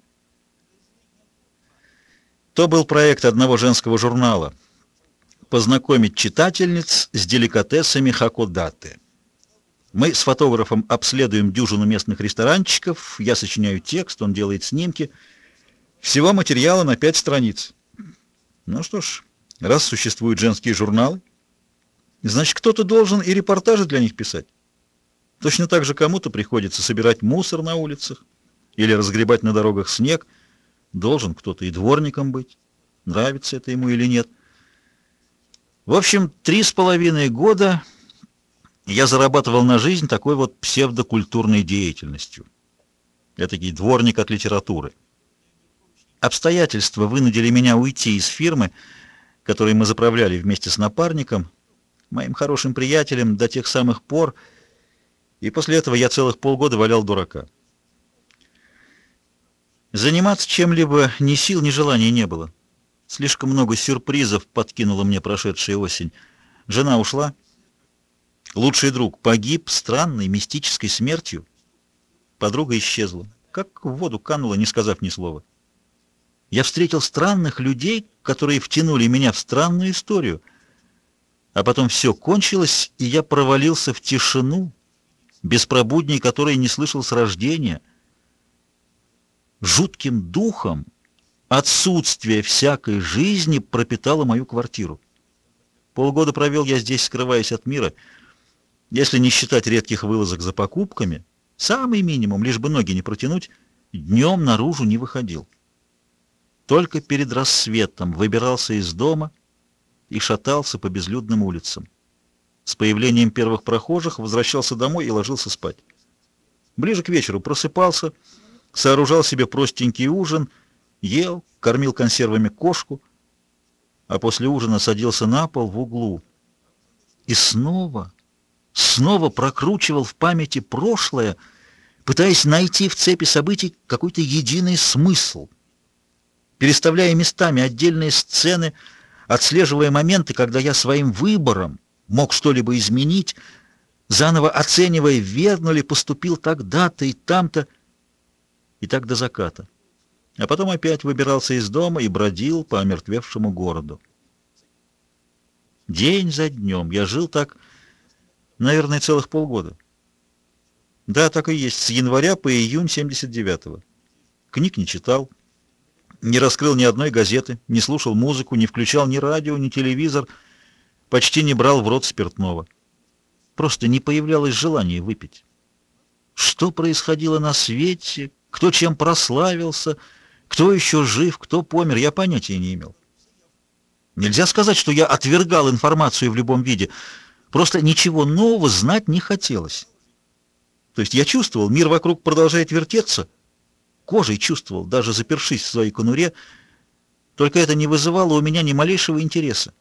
То был проект одного женского журнала — познакомить читательниц с деликатесами Хакодаты. Мы с фотографом обследуем дюжину местных ресторанчиков, я сочиняю текст, он делает снимки. Всего материала на пять страниц. Ну что ж, раз существуют женские журналы, значит, кто-то должен и репортажи для них писать. Точно так же кому-то приходится собирать мусор на улицах или разгребать на дорогах снег. Должен кто-то и дворником быть, нравится это ему или нет. В общем, три с половиной года я зарабатывал на жизнь такой вот псевдокультурной деятельностью. Этакий дворник от литературы. Обстоятельства вынудили меня уйти из фирмы, которой мы заправляли вместе с напарником, моим хорошим приятелем до тех самых пор, и после этого я целых полгода валял дурака. Заниматься чем-либо ни сил, ни желания не было. Слишком много сюрпризов подкинула мне прошедшая осень. Жена ушла. Лучший друг погиб странной мистической смертью. Подруга исчезла. Как в воду канула, не сказав ни слова. Я встретил странных людей, которые втянули меня в странную историю. А потом все кончилось, и я провалился в тишину, беспробудней которой не слышал с рождения. Жутким духом Отсутствие всякой жизни пропитало мою квартиру. Полгода провел я здесь, скрываясь от мира. Если не считать редких вылазок за покупками, самый минимум, лишь бы ноги не протянуть, днем наружу не выходил. Только перед рассветом выбирался из дома и шатался по безлюдным улицам. С появлением первых прохожих возвращался домой и ложился спать. Ближе к вечеру просыпался, сооружал себе простенький ужин — ел, кормил консервами кошку, а после ужина садился на пол в углу, И снова, снова прокручивал в памяти прошлое, пытаясь найти в цепи событий какой-то единый смысл, переставляя местами отдельные сцены, отслеживая моменты, когда я своим выбором мог что-либо изменить, заново оценивая, верно ли поступил тогда-то и там-то, и так до заката. А потом опять выбирался из дома и бродил по омертвевшему городу. День за днем я жил так, наверное, целых полгода. Да, так и есть, с января по июнь 79-го. Книг не читал, не раскрыл ни одной газеты, не слушал музыку, не включал ни радио, ни телевизор, почти не брал в рот спиртного. Просто не появлялось желания выпить. Что происходило на свете, кто чем прославился, кто еще жив, кто помер, я понятия не имел. Нельзя сказать, что я отвергал информацию в любом виде, просто ничего нового знать не хотелось. То есть я чувствовал, мир вокруг продолжает вертеться, кожей чувствовал, даже запершись в своей конуре, только это не вызывало у меня ни малейшего интереса.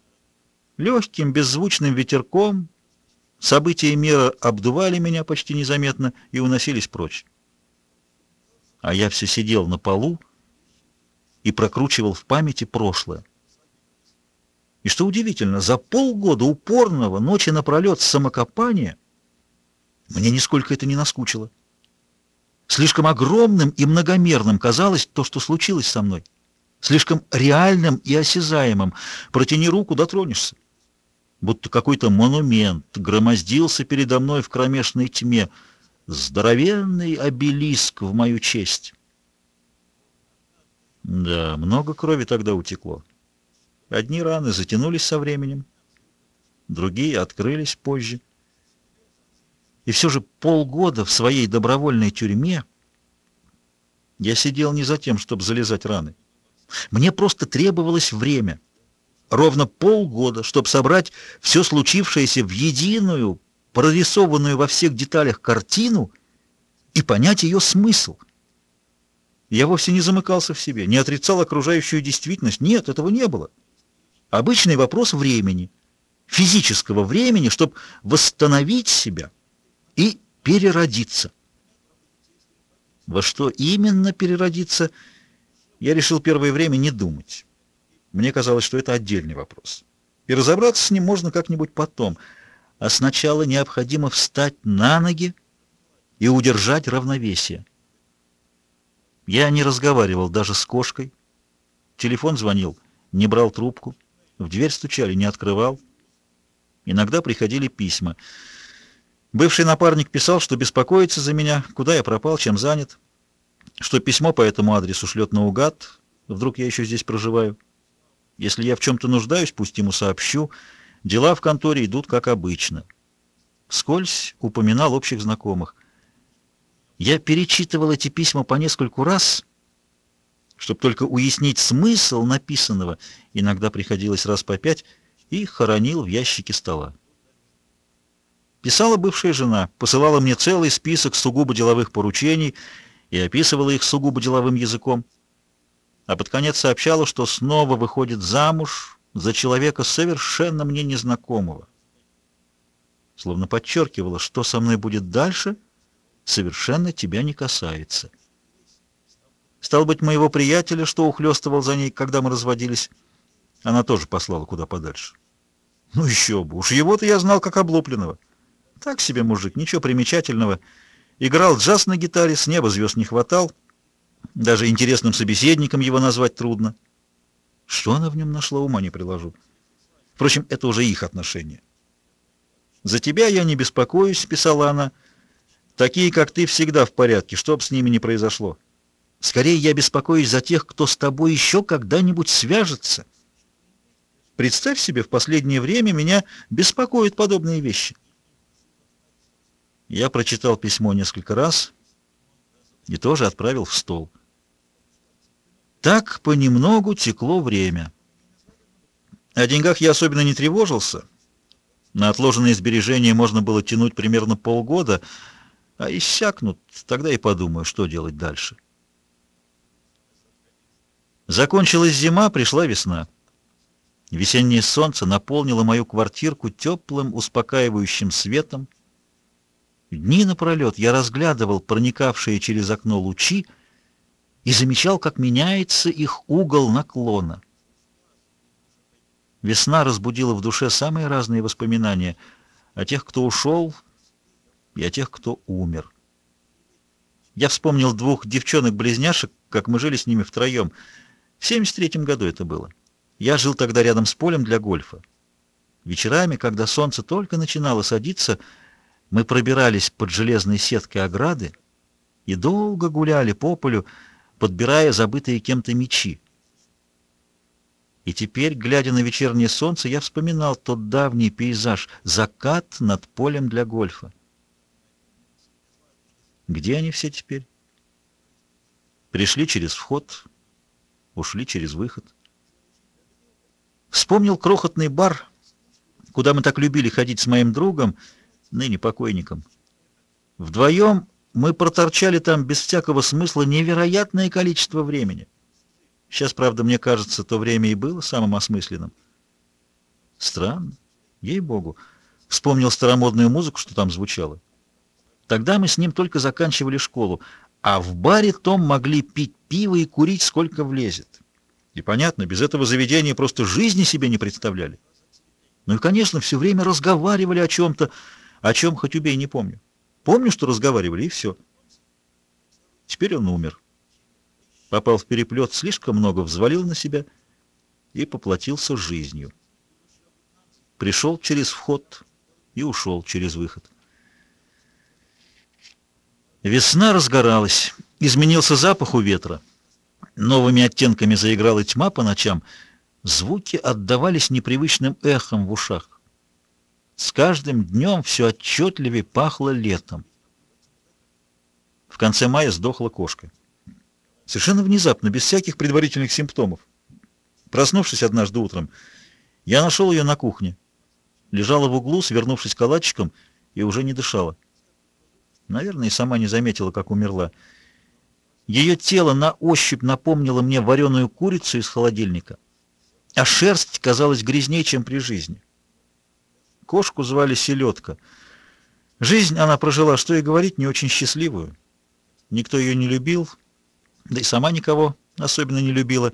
Легким, беззвучным ветерком события мира обдували меня почти незаметно и уносились прочь. А я все сидел на полу и прокручивал в памяти прошлое. И что удивительно, за полгода упорного ночи напролет самокопания мне нисколько это не наскучило. Слишком огромным и многомерным казалось то, что случилось со мной. Слишком реальным и осязаемым. Протяни руку, дотронешься. Будто какой-то монумент громоздился передо мной в кромешной тьме. Здоровенный обелиск в мою честь. Да, много крови тогда утекло. Одни раны затянулись со временем, другие открылись позже. И все же полгода в своей добровольной тюрьме я сидел не за тем, чтобы залезать раны. Мне просто требовалось время. Ровно полгода, чтобы собрать все случившееся в единую, прорисованную во всех деталях картину и понять ее смысл. Я вовсе не замыкался в себе, не отрицал окружающую действительность. Нет, этого не было. Обычный вопрос времени, физического времени, чтобы восстановить себя и переродиться. Во что именно переродиться, я решил первое время не думать. Мне казалось, что это отдельный вопрос. И разобраться с ним можно как-нибудь потом. А сначала необходимо встать на ноги и удержать равновесие. Я не разговаривал даже с кошкой. Телефон звонил, не брал трубку. В дверь стучали, не открывал. Иногда приходили письма. Бывший напарник писал, что беспокоится за меня, куда я пропал, чем занят, что письмо по этому адресу шлет наугад, вдруг я еще здесь проживаю. Если я в чем-то нуждаюсь, пусть ему сообщу. Дела в конторе идут как обычно. Скользь упоминал общих знакомых. Я перечитывал эти письма по нескольку раз, чтобы только уяснить смысл написанного, иногда приходилось раз по пять, и хоронил в ящике стола. Писала бывшая жена, посылала мне целый список сугубо деловых поручений и описывала их сугубо деловым языком. А под конец сообщала, что снова выходит замуж за человека совершенно мне незнакомого. Словно подчеркивала, что со мной будет дальше — совершенно тебя не касается. Стал быть, моего приятеля, что ухлёстывал за ней, когда мы разводились, она тоже послала куда подальше. Ну еще бы, уж его-то я знал как облупленного. Так себе мужик, ничего примечательного. Играл джаз на гитаре, с неба звезд не хватал. Даже интересным собеседником его назвать трудно. Что она в нем нашла, ума не приложу. Впрочем, это уже их отношения. «За тебя я не беспокоюсь», — писала она, — Такие, как ты, всегда в порядке, что бы с ними ни произошло. Скорее я беспокоюсь за тех, кто с тобой еще когда-нибудь свяжется. Представь себе, в последнее время меня беспокоят подобные вещи. Я прочитал письмо несколько раз и тоже отправил в стол. Так понемногу текло время. О деньгах я особенно не тревожился. На отложенные сбережения можно было тянуть примерно полгода — а иссякнут, тогда и подумаю, что делать дальше. Закончилась зима, пришла весна. Весеннее солнце наполнило мою квартирку теплым, успокаивающим светом. Дни напролет я разглядывал проникавшие через окно лучи и замечал, как меняется их угол наклона. Весна разбудила в душе самые разные воспоминания о тех, кто ушел, и о тех, кто умер. Я вспомнил двух девчонок-близняшек, как мы жили с ними втроем. В 73-м году это было. Я жил тогда рядом с полем для гольфа. Вечерами, когда солнце только начинало садиться, мы пробирались под железной сеткой ограды и долго гуляли по полю, подбирая забытые кем-то мечи. И теперь, глядя на вечернее солнце, я вспоминал тот давний пейзаж — закат над полем для гольфа. Где они все теперь? Пришли через вход, ушли через выход. Вспомнил крохотный бар, куда мы так любили ходить с моим другом, ныне покойником. Вдвоем мы проторчали там без всякого смысла невероятное количество времени. Сейчас, правда, мне кажется, то время и было самым осмысленным. Странно, ей-богу. Вспомнил старомодную музыку, что там звучало. Тогда мы с ним только заканчивали школу, а в баре Том могли пить пиво и курить сколько влезет. И понятно, без этого заведения просто жизни себе не представляли. Ну и, конечно, все время разговаривали о чем-то, о чем хоть убей не помню. Помню, что разговаривали, и все. Теперь он умер. Попал в переплет, слишком много взвалил на себя и поплатился жизнью. Пришел через вход и ушел через выход. Весна разгоралась, изменился запах у ветра. Новыми оттенками заиграла тьма по ночам. Звуки отдавались непривычным эхом в ушах. С каждым днем все отчетливее пахло летом. В конце мая сдохла кошка. Совершенно внезапно, без всяких предварительных симптомов. Проснувшись однажды утром, я нашел ее на кухне. Лежала в углу, свернувшись калачиком, и уже не дышала. Наверное, и сама не заметила, как умерла. Ее тело на ощупь напомнило мне вареную курицу из холодильника, а шерсть казалась грязнее, чем при жизни. Кошку звали Селедка. Жизнь она прожила, что и говорить, не очень счастливую. Никто ее не любил, да и сама никого особенно не любила.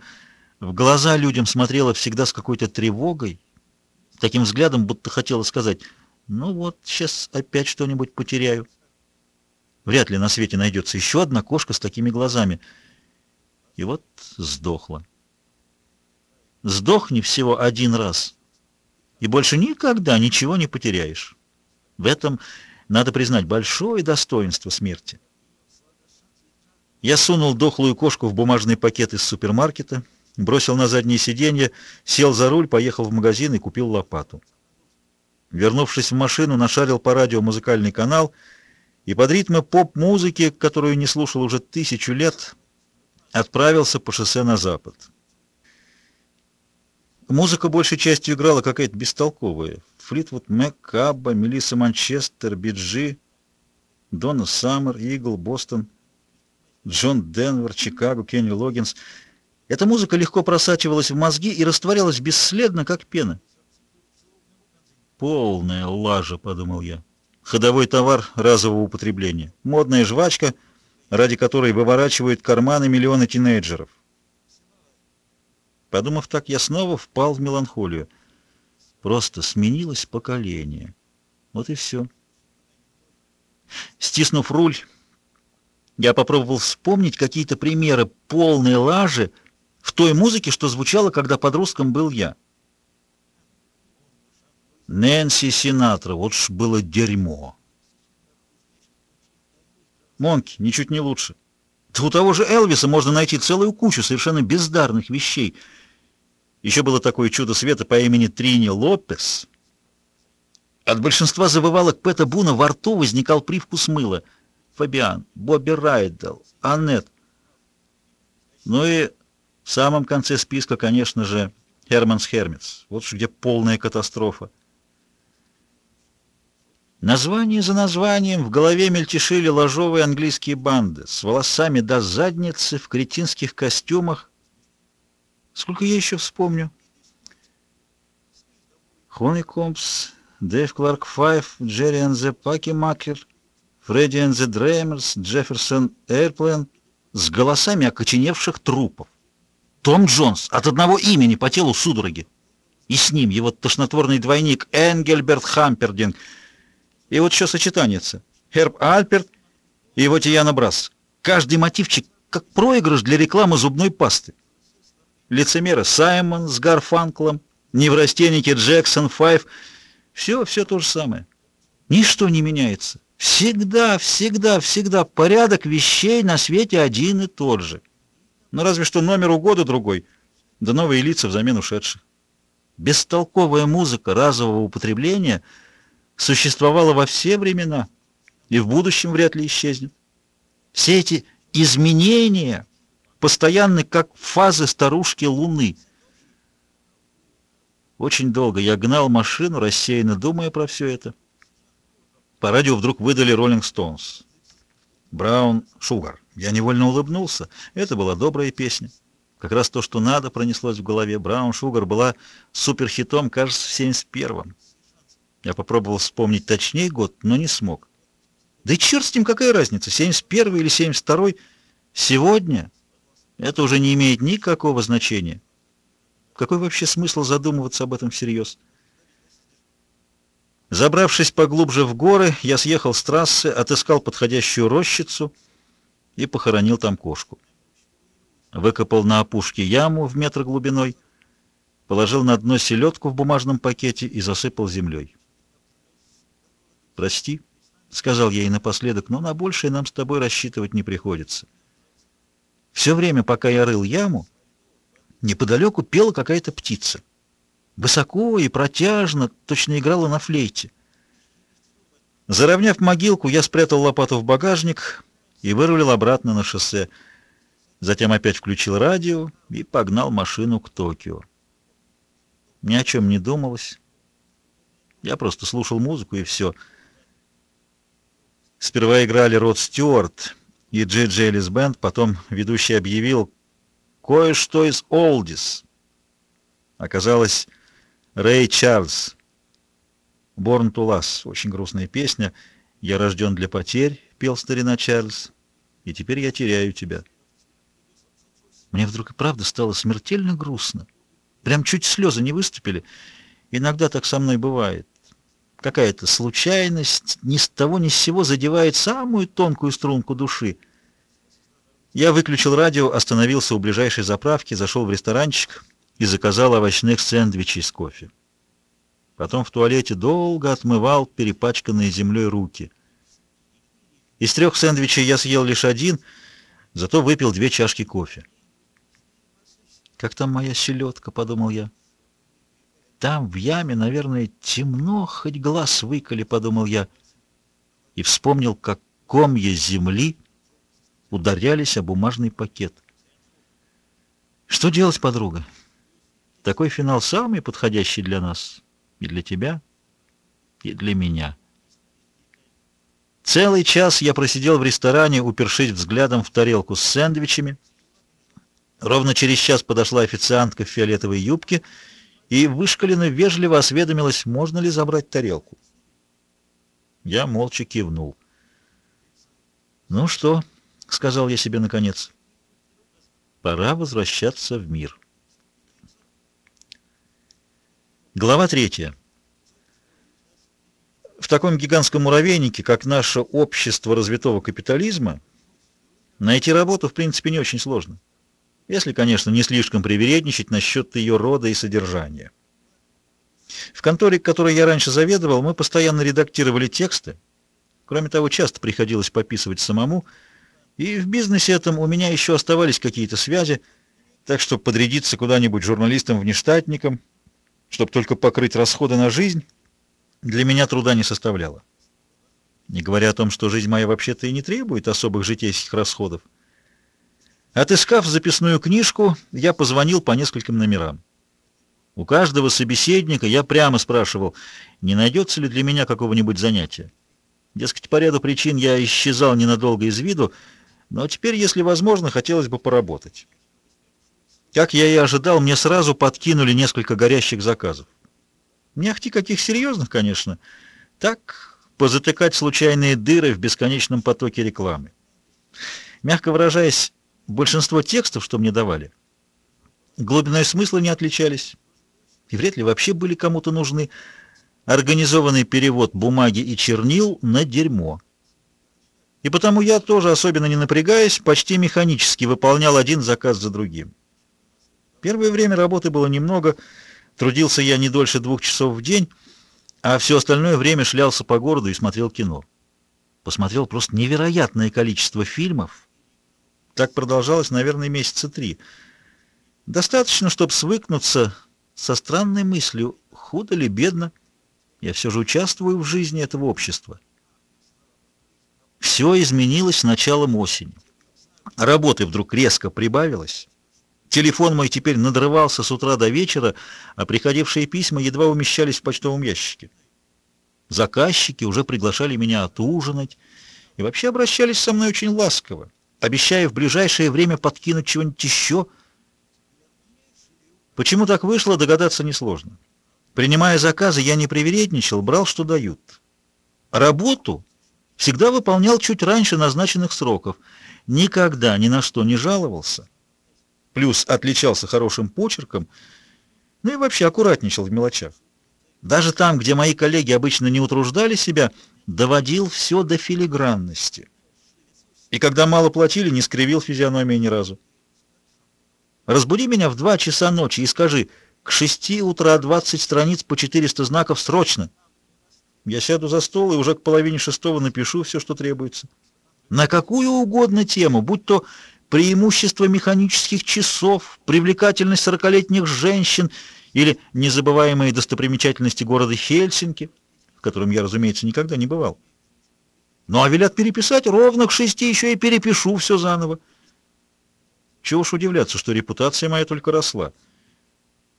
В глаза людям смотрела всегда с какой-то тревогой, таким взглядом, будто хотела сказать, «Ну вот, сейчас опять что-нибудь потеряю». Вряд ли на свете найдется еще одна кошка с такими глазами. И вот сдохла. Сдохни всего один раз, и больше никогда ничего не потеряешь. В этом, надо признать, большое достоинство смерти. Я сунул дохлую кошку в бумажный пакет из супермаркета, бросил на заднее сиденье, сел за руль, поехал в магазин и купил лопату. Вернувшись в машину, нашарил по радио музыкальный канал — и под ритмы поп-музыки, которую не слушал уже тысячу лет, отправился по шоссе на запад. Музыка большей частью играла какая-то бестолковая. Флитвуд Мэк, Кабба, Мелисса Манчестер, Биджи, Донна Саммер, Игл, Бостон, Джон Денвер, Чикаго, Кенни Логинс. Эта музыка легко просачивалась в мозги и растворялась бесследно, как пена. «Полная лажа», — подумал я ходовой товар разового употребления, модная жвачка, ради которой выворачивают карманы миллионы тинейджеров. Подумав так, я снова впал в меланхолию. Просто сменилось поколение. Вот и все. Стиснув руль, я попробовал вспомнить какие-то примеры полной лажи в той музыке, что звучала, когда подростком был я. Нэнси Синатра, вот ж было дерьмо. Монки, ничуть не лучше. Да у того же Элвиса можно найти целую кучу совершенно бездарных вещей. Еще было такое чудо света по имени Трини Лопес. От большинства забывалок Пэта Буна во рту возникал привкус мыла. Фабиан, Бобби Райдел, Аннет. Ну и в самом конце списка, конечно же, Херманс Хермитс. Вот где полная катастрофа. Название за названием в голове мельтешили ложовые английские банды с волосами до задницы в кретинских костюмах. Сколько я еще вспомню? Honeycombs, Дэйв Кларк Файв, Джерри and the Пакимакер, Фредди and the Дреймерс, Джефферсон Эйрплен с голосами окоченевших трупов. Том Джонс от одного имени по телу судороги. И с ним его тошнотворный двойник Энгельберт Хампердинг. И вот что сочетанится. Херб Альперт и его Тияна Брас. Каждый мотивчик как проигрыш для рекламы зубной пасты. Лицемеры Саймон с Гарфанклом, неврастенники Джексон, Файв. Все, все то же самое. Ничто не меняется. Всегда, всегда, всегда порядок вещей на свете один и тот же. Но разве что номер у года другой, да новые лица взамен ушедших. Бестолковая музыка разового употребления существовала во все времена и в будущем вряд ли исчезнет. Все эти изменения постоянны, как фазы старушки Луны. Очень долго я гнал машину, рассеянно думая про все это. По радио вдруг выдали «Роллинг Стоунс». «Браун Шугар». Я невольно улыбнулся. Это была добрая песня. Как раз то, что надо, пронеслось в голове. «Браун Шугар» была суперхитом, кажется, в 71-м. Я попробовал вспомнить точнее год, но не смог. Да и черт с ним, какая разница, 71 или 72 Сегодня это уже не имеет никакого значения. Какой вообще смысл задумываться об этом всерьез? Забравшись поглубже в горы, я съехал с трассы, отыскал подходящую рощицу и похоронил там кошку. Выкопал на опушке яму в метр глубиной, положил на дно селедку в бумажном пакете и засыпал землей. «Прости», — сказал я ей напоследок, — «но на большее нам с тобой рассчитывать не приходится». Все время, пока я рыл яму, неподалеку пела какая-то птица. Высоко и протяжно, точно играла на флейте. Заровняв могилку, я спрятал лопату в багажник и вырулил обратно на шоссе. Затем опять включил радио и погнал машину к Токио. Ни о чем не думалось. Я просто слушал музыку и все. Сперва играли Род Стюарт и Джей Джейлис Бенд, потом ведущий объявил «Кое-что из Олдис». Оказалось, Рэй Чарльз. «Born to Last» — очень грустная песня. «Я рожден для потерь», — пел старина Чарльз. «И теперь я теряю тебя». Мне вдруг и правда стало смертельно грустно. Прям чуть слезы не выступили. Иногда так со мной бывает. Какая-то случайность ни с того ни с сего задевает самую тонкую струнку души. Я выключил радио, остановился у ближайшей заправки, зашел в ресторанчик — и заказал овощных сэндвичей с кофе. Потом в туалете долго отмывал перепачканные землей руки. Из трех сэндвичей я съел лишь один, зато выпил две чашки кофе. «Как там моя селедка?» — подумал я. «Там, в яме, наверное, темно, хоть глаз выколи», — подумал я. И вспомнил, как комья земли ударялись о бумажный пакет. «Что делать, подруга?» Такой финал самый подходящий для нас, и для тебя, и для меня. Целый час я просидел в ресторане, упершись взглядом в тарелку с сэндвичами. Ровно через час подошла официантка в фиолетовой юбке вышкаленно вежливо осведомилась, можно ли забрать тарелку. Я молча кивнул. «Ну что?» — сказал я себе наконец. «Пора возвращаться в мир». Глава третья. В таком гигантском муравейнике, как наше общество развитого капитализма, найти работу, в принципе, не очень сложно. Если, конечно, не слишком привередничать насчет ее рода и содержания. В конторе, которой я раньше заведовал, мы постоянно редактировали тексты. Кроме того, часто приходилось пописывать самому, и в бизнесе этом у меня еще оставались какие-то связи, так что подрядиться куда-нибудь журналистом-внештатником – чтобы только покрыть расходы на жизнь, для меня труда не составляло. Не говоря о том, что жизнь моя вообще-то и не требует особых житейских расходов. Отыскав записную книжку, я позвонил по нескольким номерам. У каждого собеседника я прямо спрашивал, не найдется ли для меня какого-нибудь занятия. Дескать, по ряду причин я исчезал ненадолго из виду, но теперь, если возможно, хотелось бы поработать. Как я и ожидал, мне сразу подкинули несколько горящих заказов. Не ахти каких серьезных, конечно. Так, позатыкать случайные дыры в бесконечном потоке рекламы. Мягко выражаясь, большинство текстов, что мне давали, глубиной смысла не отличались и вряд ли вообще были кому-то нужны. Организованный перевод бумаги и чернил на дерьмо. И потому я тоже, особенно не напрягаясь, почти механически выполнял один заказ за другим. Первое время работы было немного, трудился я не дольше двух часов в день, а все остальное время шлялся по городу и смотрел кино. Посмотрел просто невероятное количество фильмов. Так продолжалось, наверное, месяца три. Достаточно, чтобы свыкнуться со странной мыслью, худо ли, бедно, я все же участвую в жизни этого общества. Все изменилось с началом осени. Работы вдруг резко прибавилось. Телефон мой теперь надрывался с утра до вечера, а приходившие письма едва умещались в почтовом ящике. Заказчики уже приглашали меня отужинать и вообще обращались со мной очень ласково, обещая в ближайшее время подкинуть чего-нибудь еще. Почему так вышло, догадаться несложно. Принимая заказы, я не привередничал, брал, что дают. Работу всегда выполнял чуть раньше назначенных сроков, никогда ни на что не жаловался плюс отличался хорошим почерком, ну и вообще аккуратничал в мелочах. Даже там, где мои коллеги обычно не утруждали себя, доводил все до филигранности. И когда мало платили, не скривил физиономии ни разу. Разбуди меня в два часа ночи и скажи, к шести утра 20 страниц по 400 знаков срочно. Я сяду за стол и уже к половине шестого напишу все, что требуется. На какую угодно тему, будь то преимущество механических часов, привлекательность сорокалетних женщин или незабываемые достопримечательности города Хельсинки, в котором я, разумеется, никогда не бывал. Ну а велят переписать ровно к шести, еще и перепишу все заново. Чего уж удивляться, что репутация моя только росла.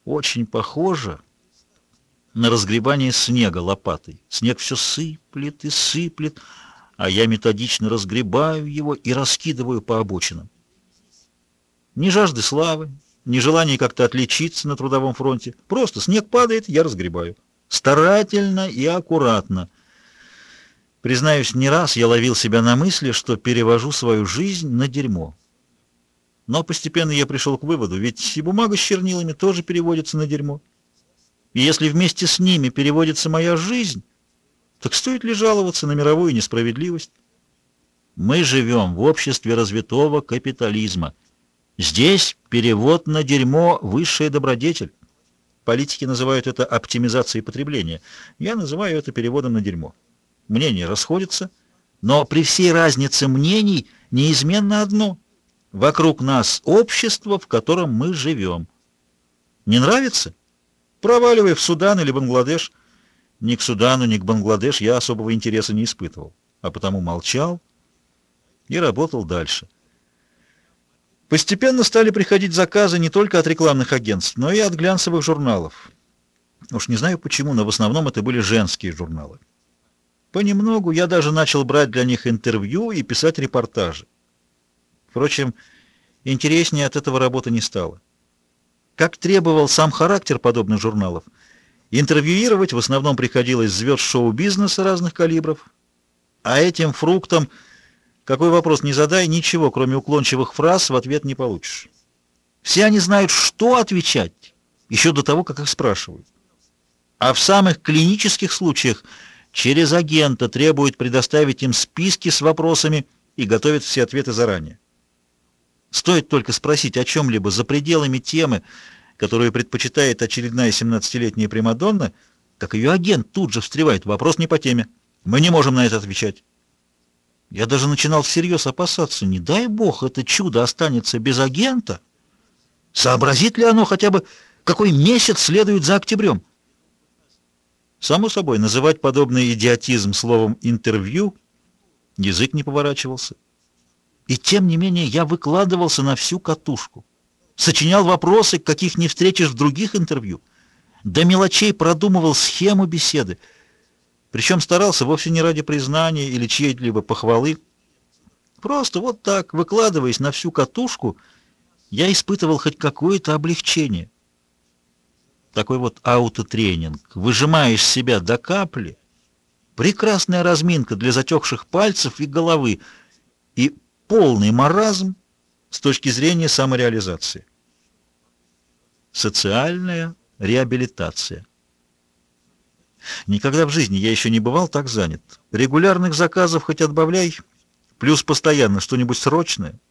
Очень похоже на разгребание снега лопатой. Снег все сыплет и сыплет, а я методично разгребаю его и раскидываю по обочинам. Ни жажды славы, ни желания как-то отличиться на трудовом фронте. Просто снег падает, я разгребаю. Старательно и аккуратно. Признаюсь, не раз я ловил себя на мысли, что перевожу свою жизнь на дерьмо. Но постепенно я пришел к выводу, ведь и бумага с чернилами тоже переводится на дерьмо. И если вместе с ними переводится моя жизнь, так стоит ли жаловаться на мировую несправедливость? Мы живем в обществе развитого капитализма — Здесь перевод на дерьмо — высшая добродетель. Политики называют это оптимизацией потребления. Я называю это переводом на дерьмо. Мнения расходятся, но при всей разнице мнений неизменно одно. Вокруг нас общество, в котором мы живем. Не нравится? Проваливай в Судан или Бангладеш. Ни к Судану, ни к Бангладеш я особого интереса не испытывал, а потому молчал и работал дальше. Постепенно стали приходить заказы не только от рекламных агентств, но и от глянцевых журналов. Уж не знаю почему, но в основном это были женские журналы. Понемногу я даже начал брать для них интервью и писать репортажи. Впрочем, интереснее от этого работы не стало. Как требовал сам характер подобных журналов, интервьюировать в основном приходилось звезд шоу-бизнеса разных калибров, а этим фруктом – какой вопрос не задай, ничего, кроме уклончивых фраз, в ответ не получишь. Все они знают, что отвечать, еще до того, как их спрашивают. А в самых клинических случаях через агента требуют предоставить им списки с вопросами и готовят все ответы заранее. Стоит только спросить о чем-либо за пределами темы, которую предпочитает очередная 17-летняя Примадонна, как ее агент тут же встревает. Вопрос не по теме. Мы не можем на это отвечать. Я даже начинал всерьез опасаться, не дай бог это чудо останется без агента. Сообразит ли оно хотя бы, какой месяц следует за октябрем? Само собой, называть подобный идиотизм словом «интервью» язык не поворачивался. И тем не менее я выкладывался на всю катушку. Сочинял вопросы, каких не встретишь в других интервью. До мелочей продумывал схему беседы — причем старался вовсе не ради признания или чьей-либо похвалы. Просто вот так, выкладываясь на всю катушку, я испытывал хоть какое-то облегчение. Такой вот аутотренинг. Выжимаешь себя до капли. Прекрасная разминка для затекших пальцев и головы. И полный маразм с точки зрения самореализации. Социальная реабилитация. Никогда в жизни я еще не бывал так занят. Регулярных заказов хоть отбавляй, плюс постоянно что-нибудь срочное —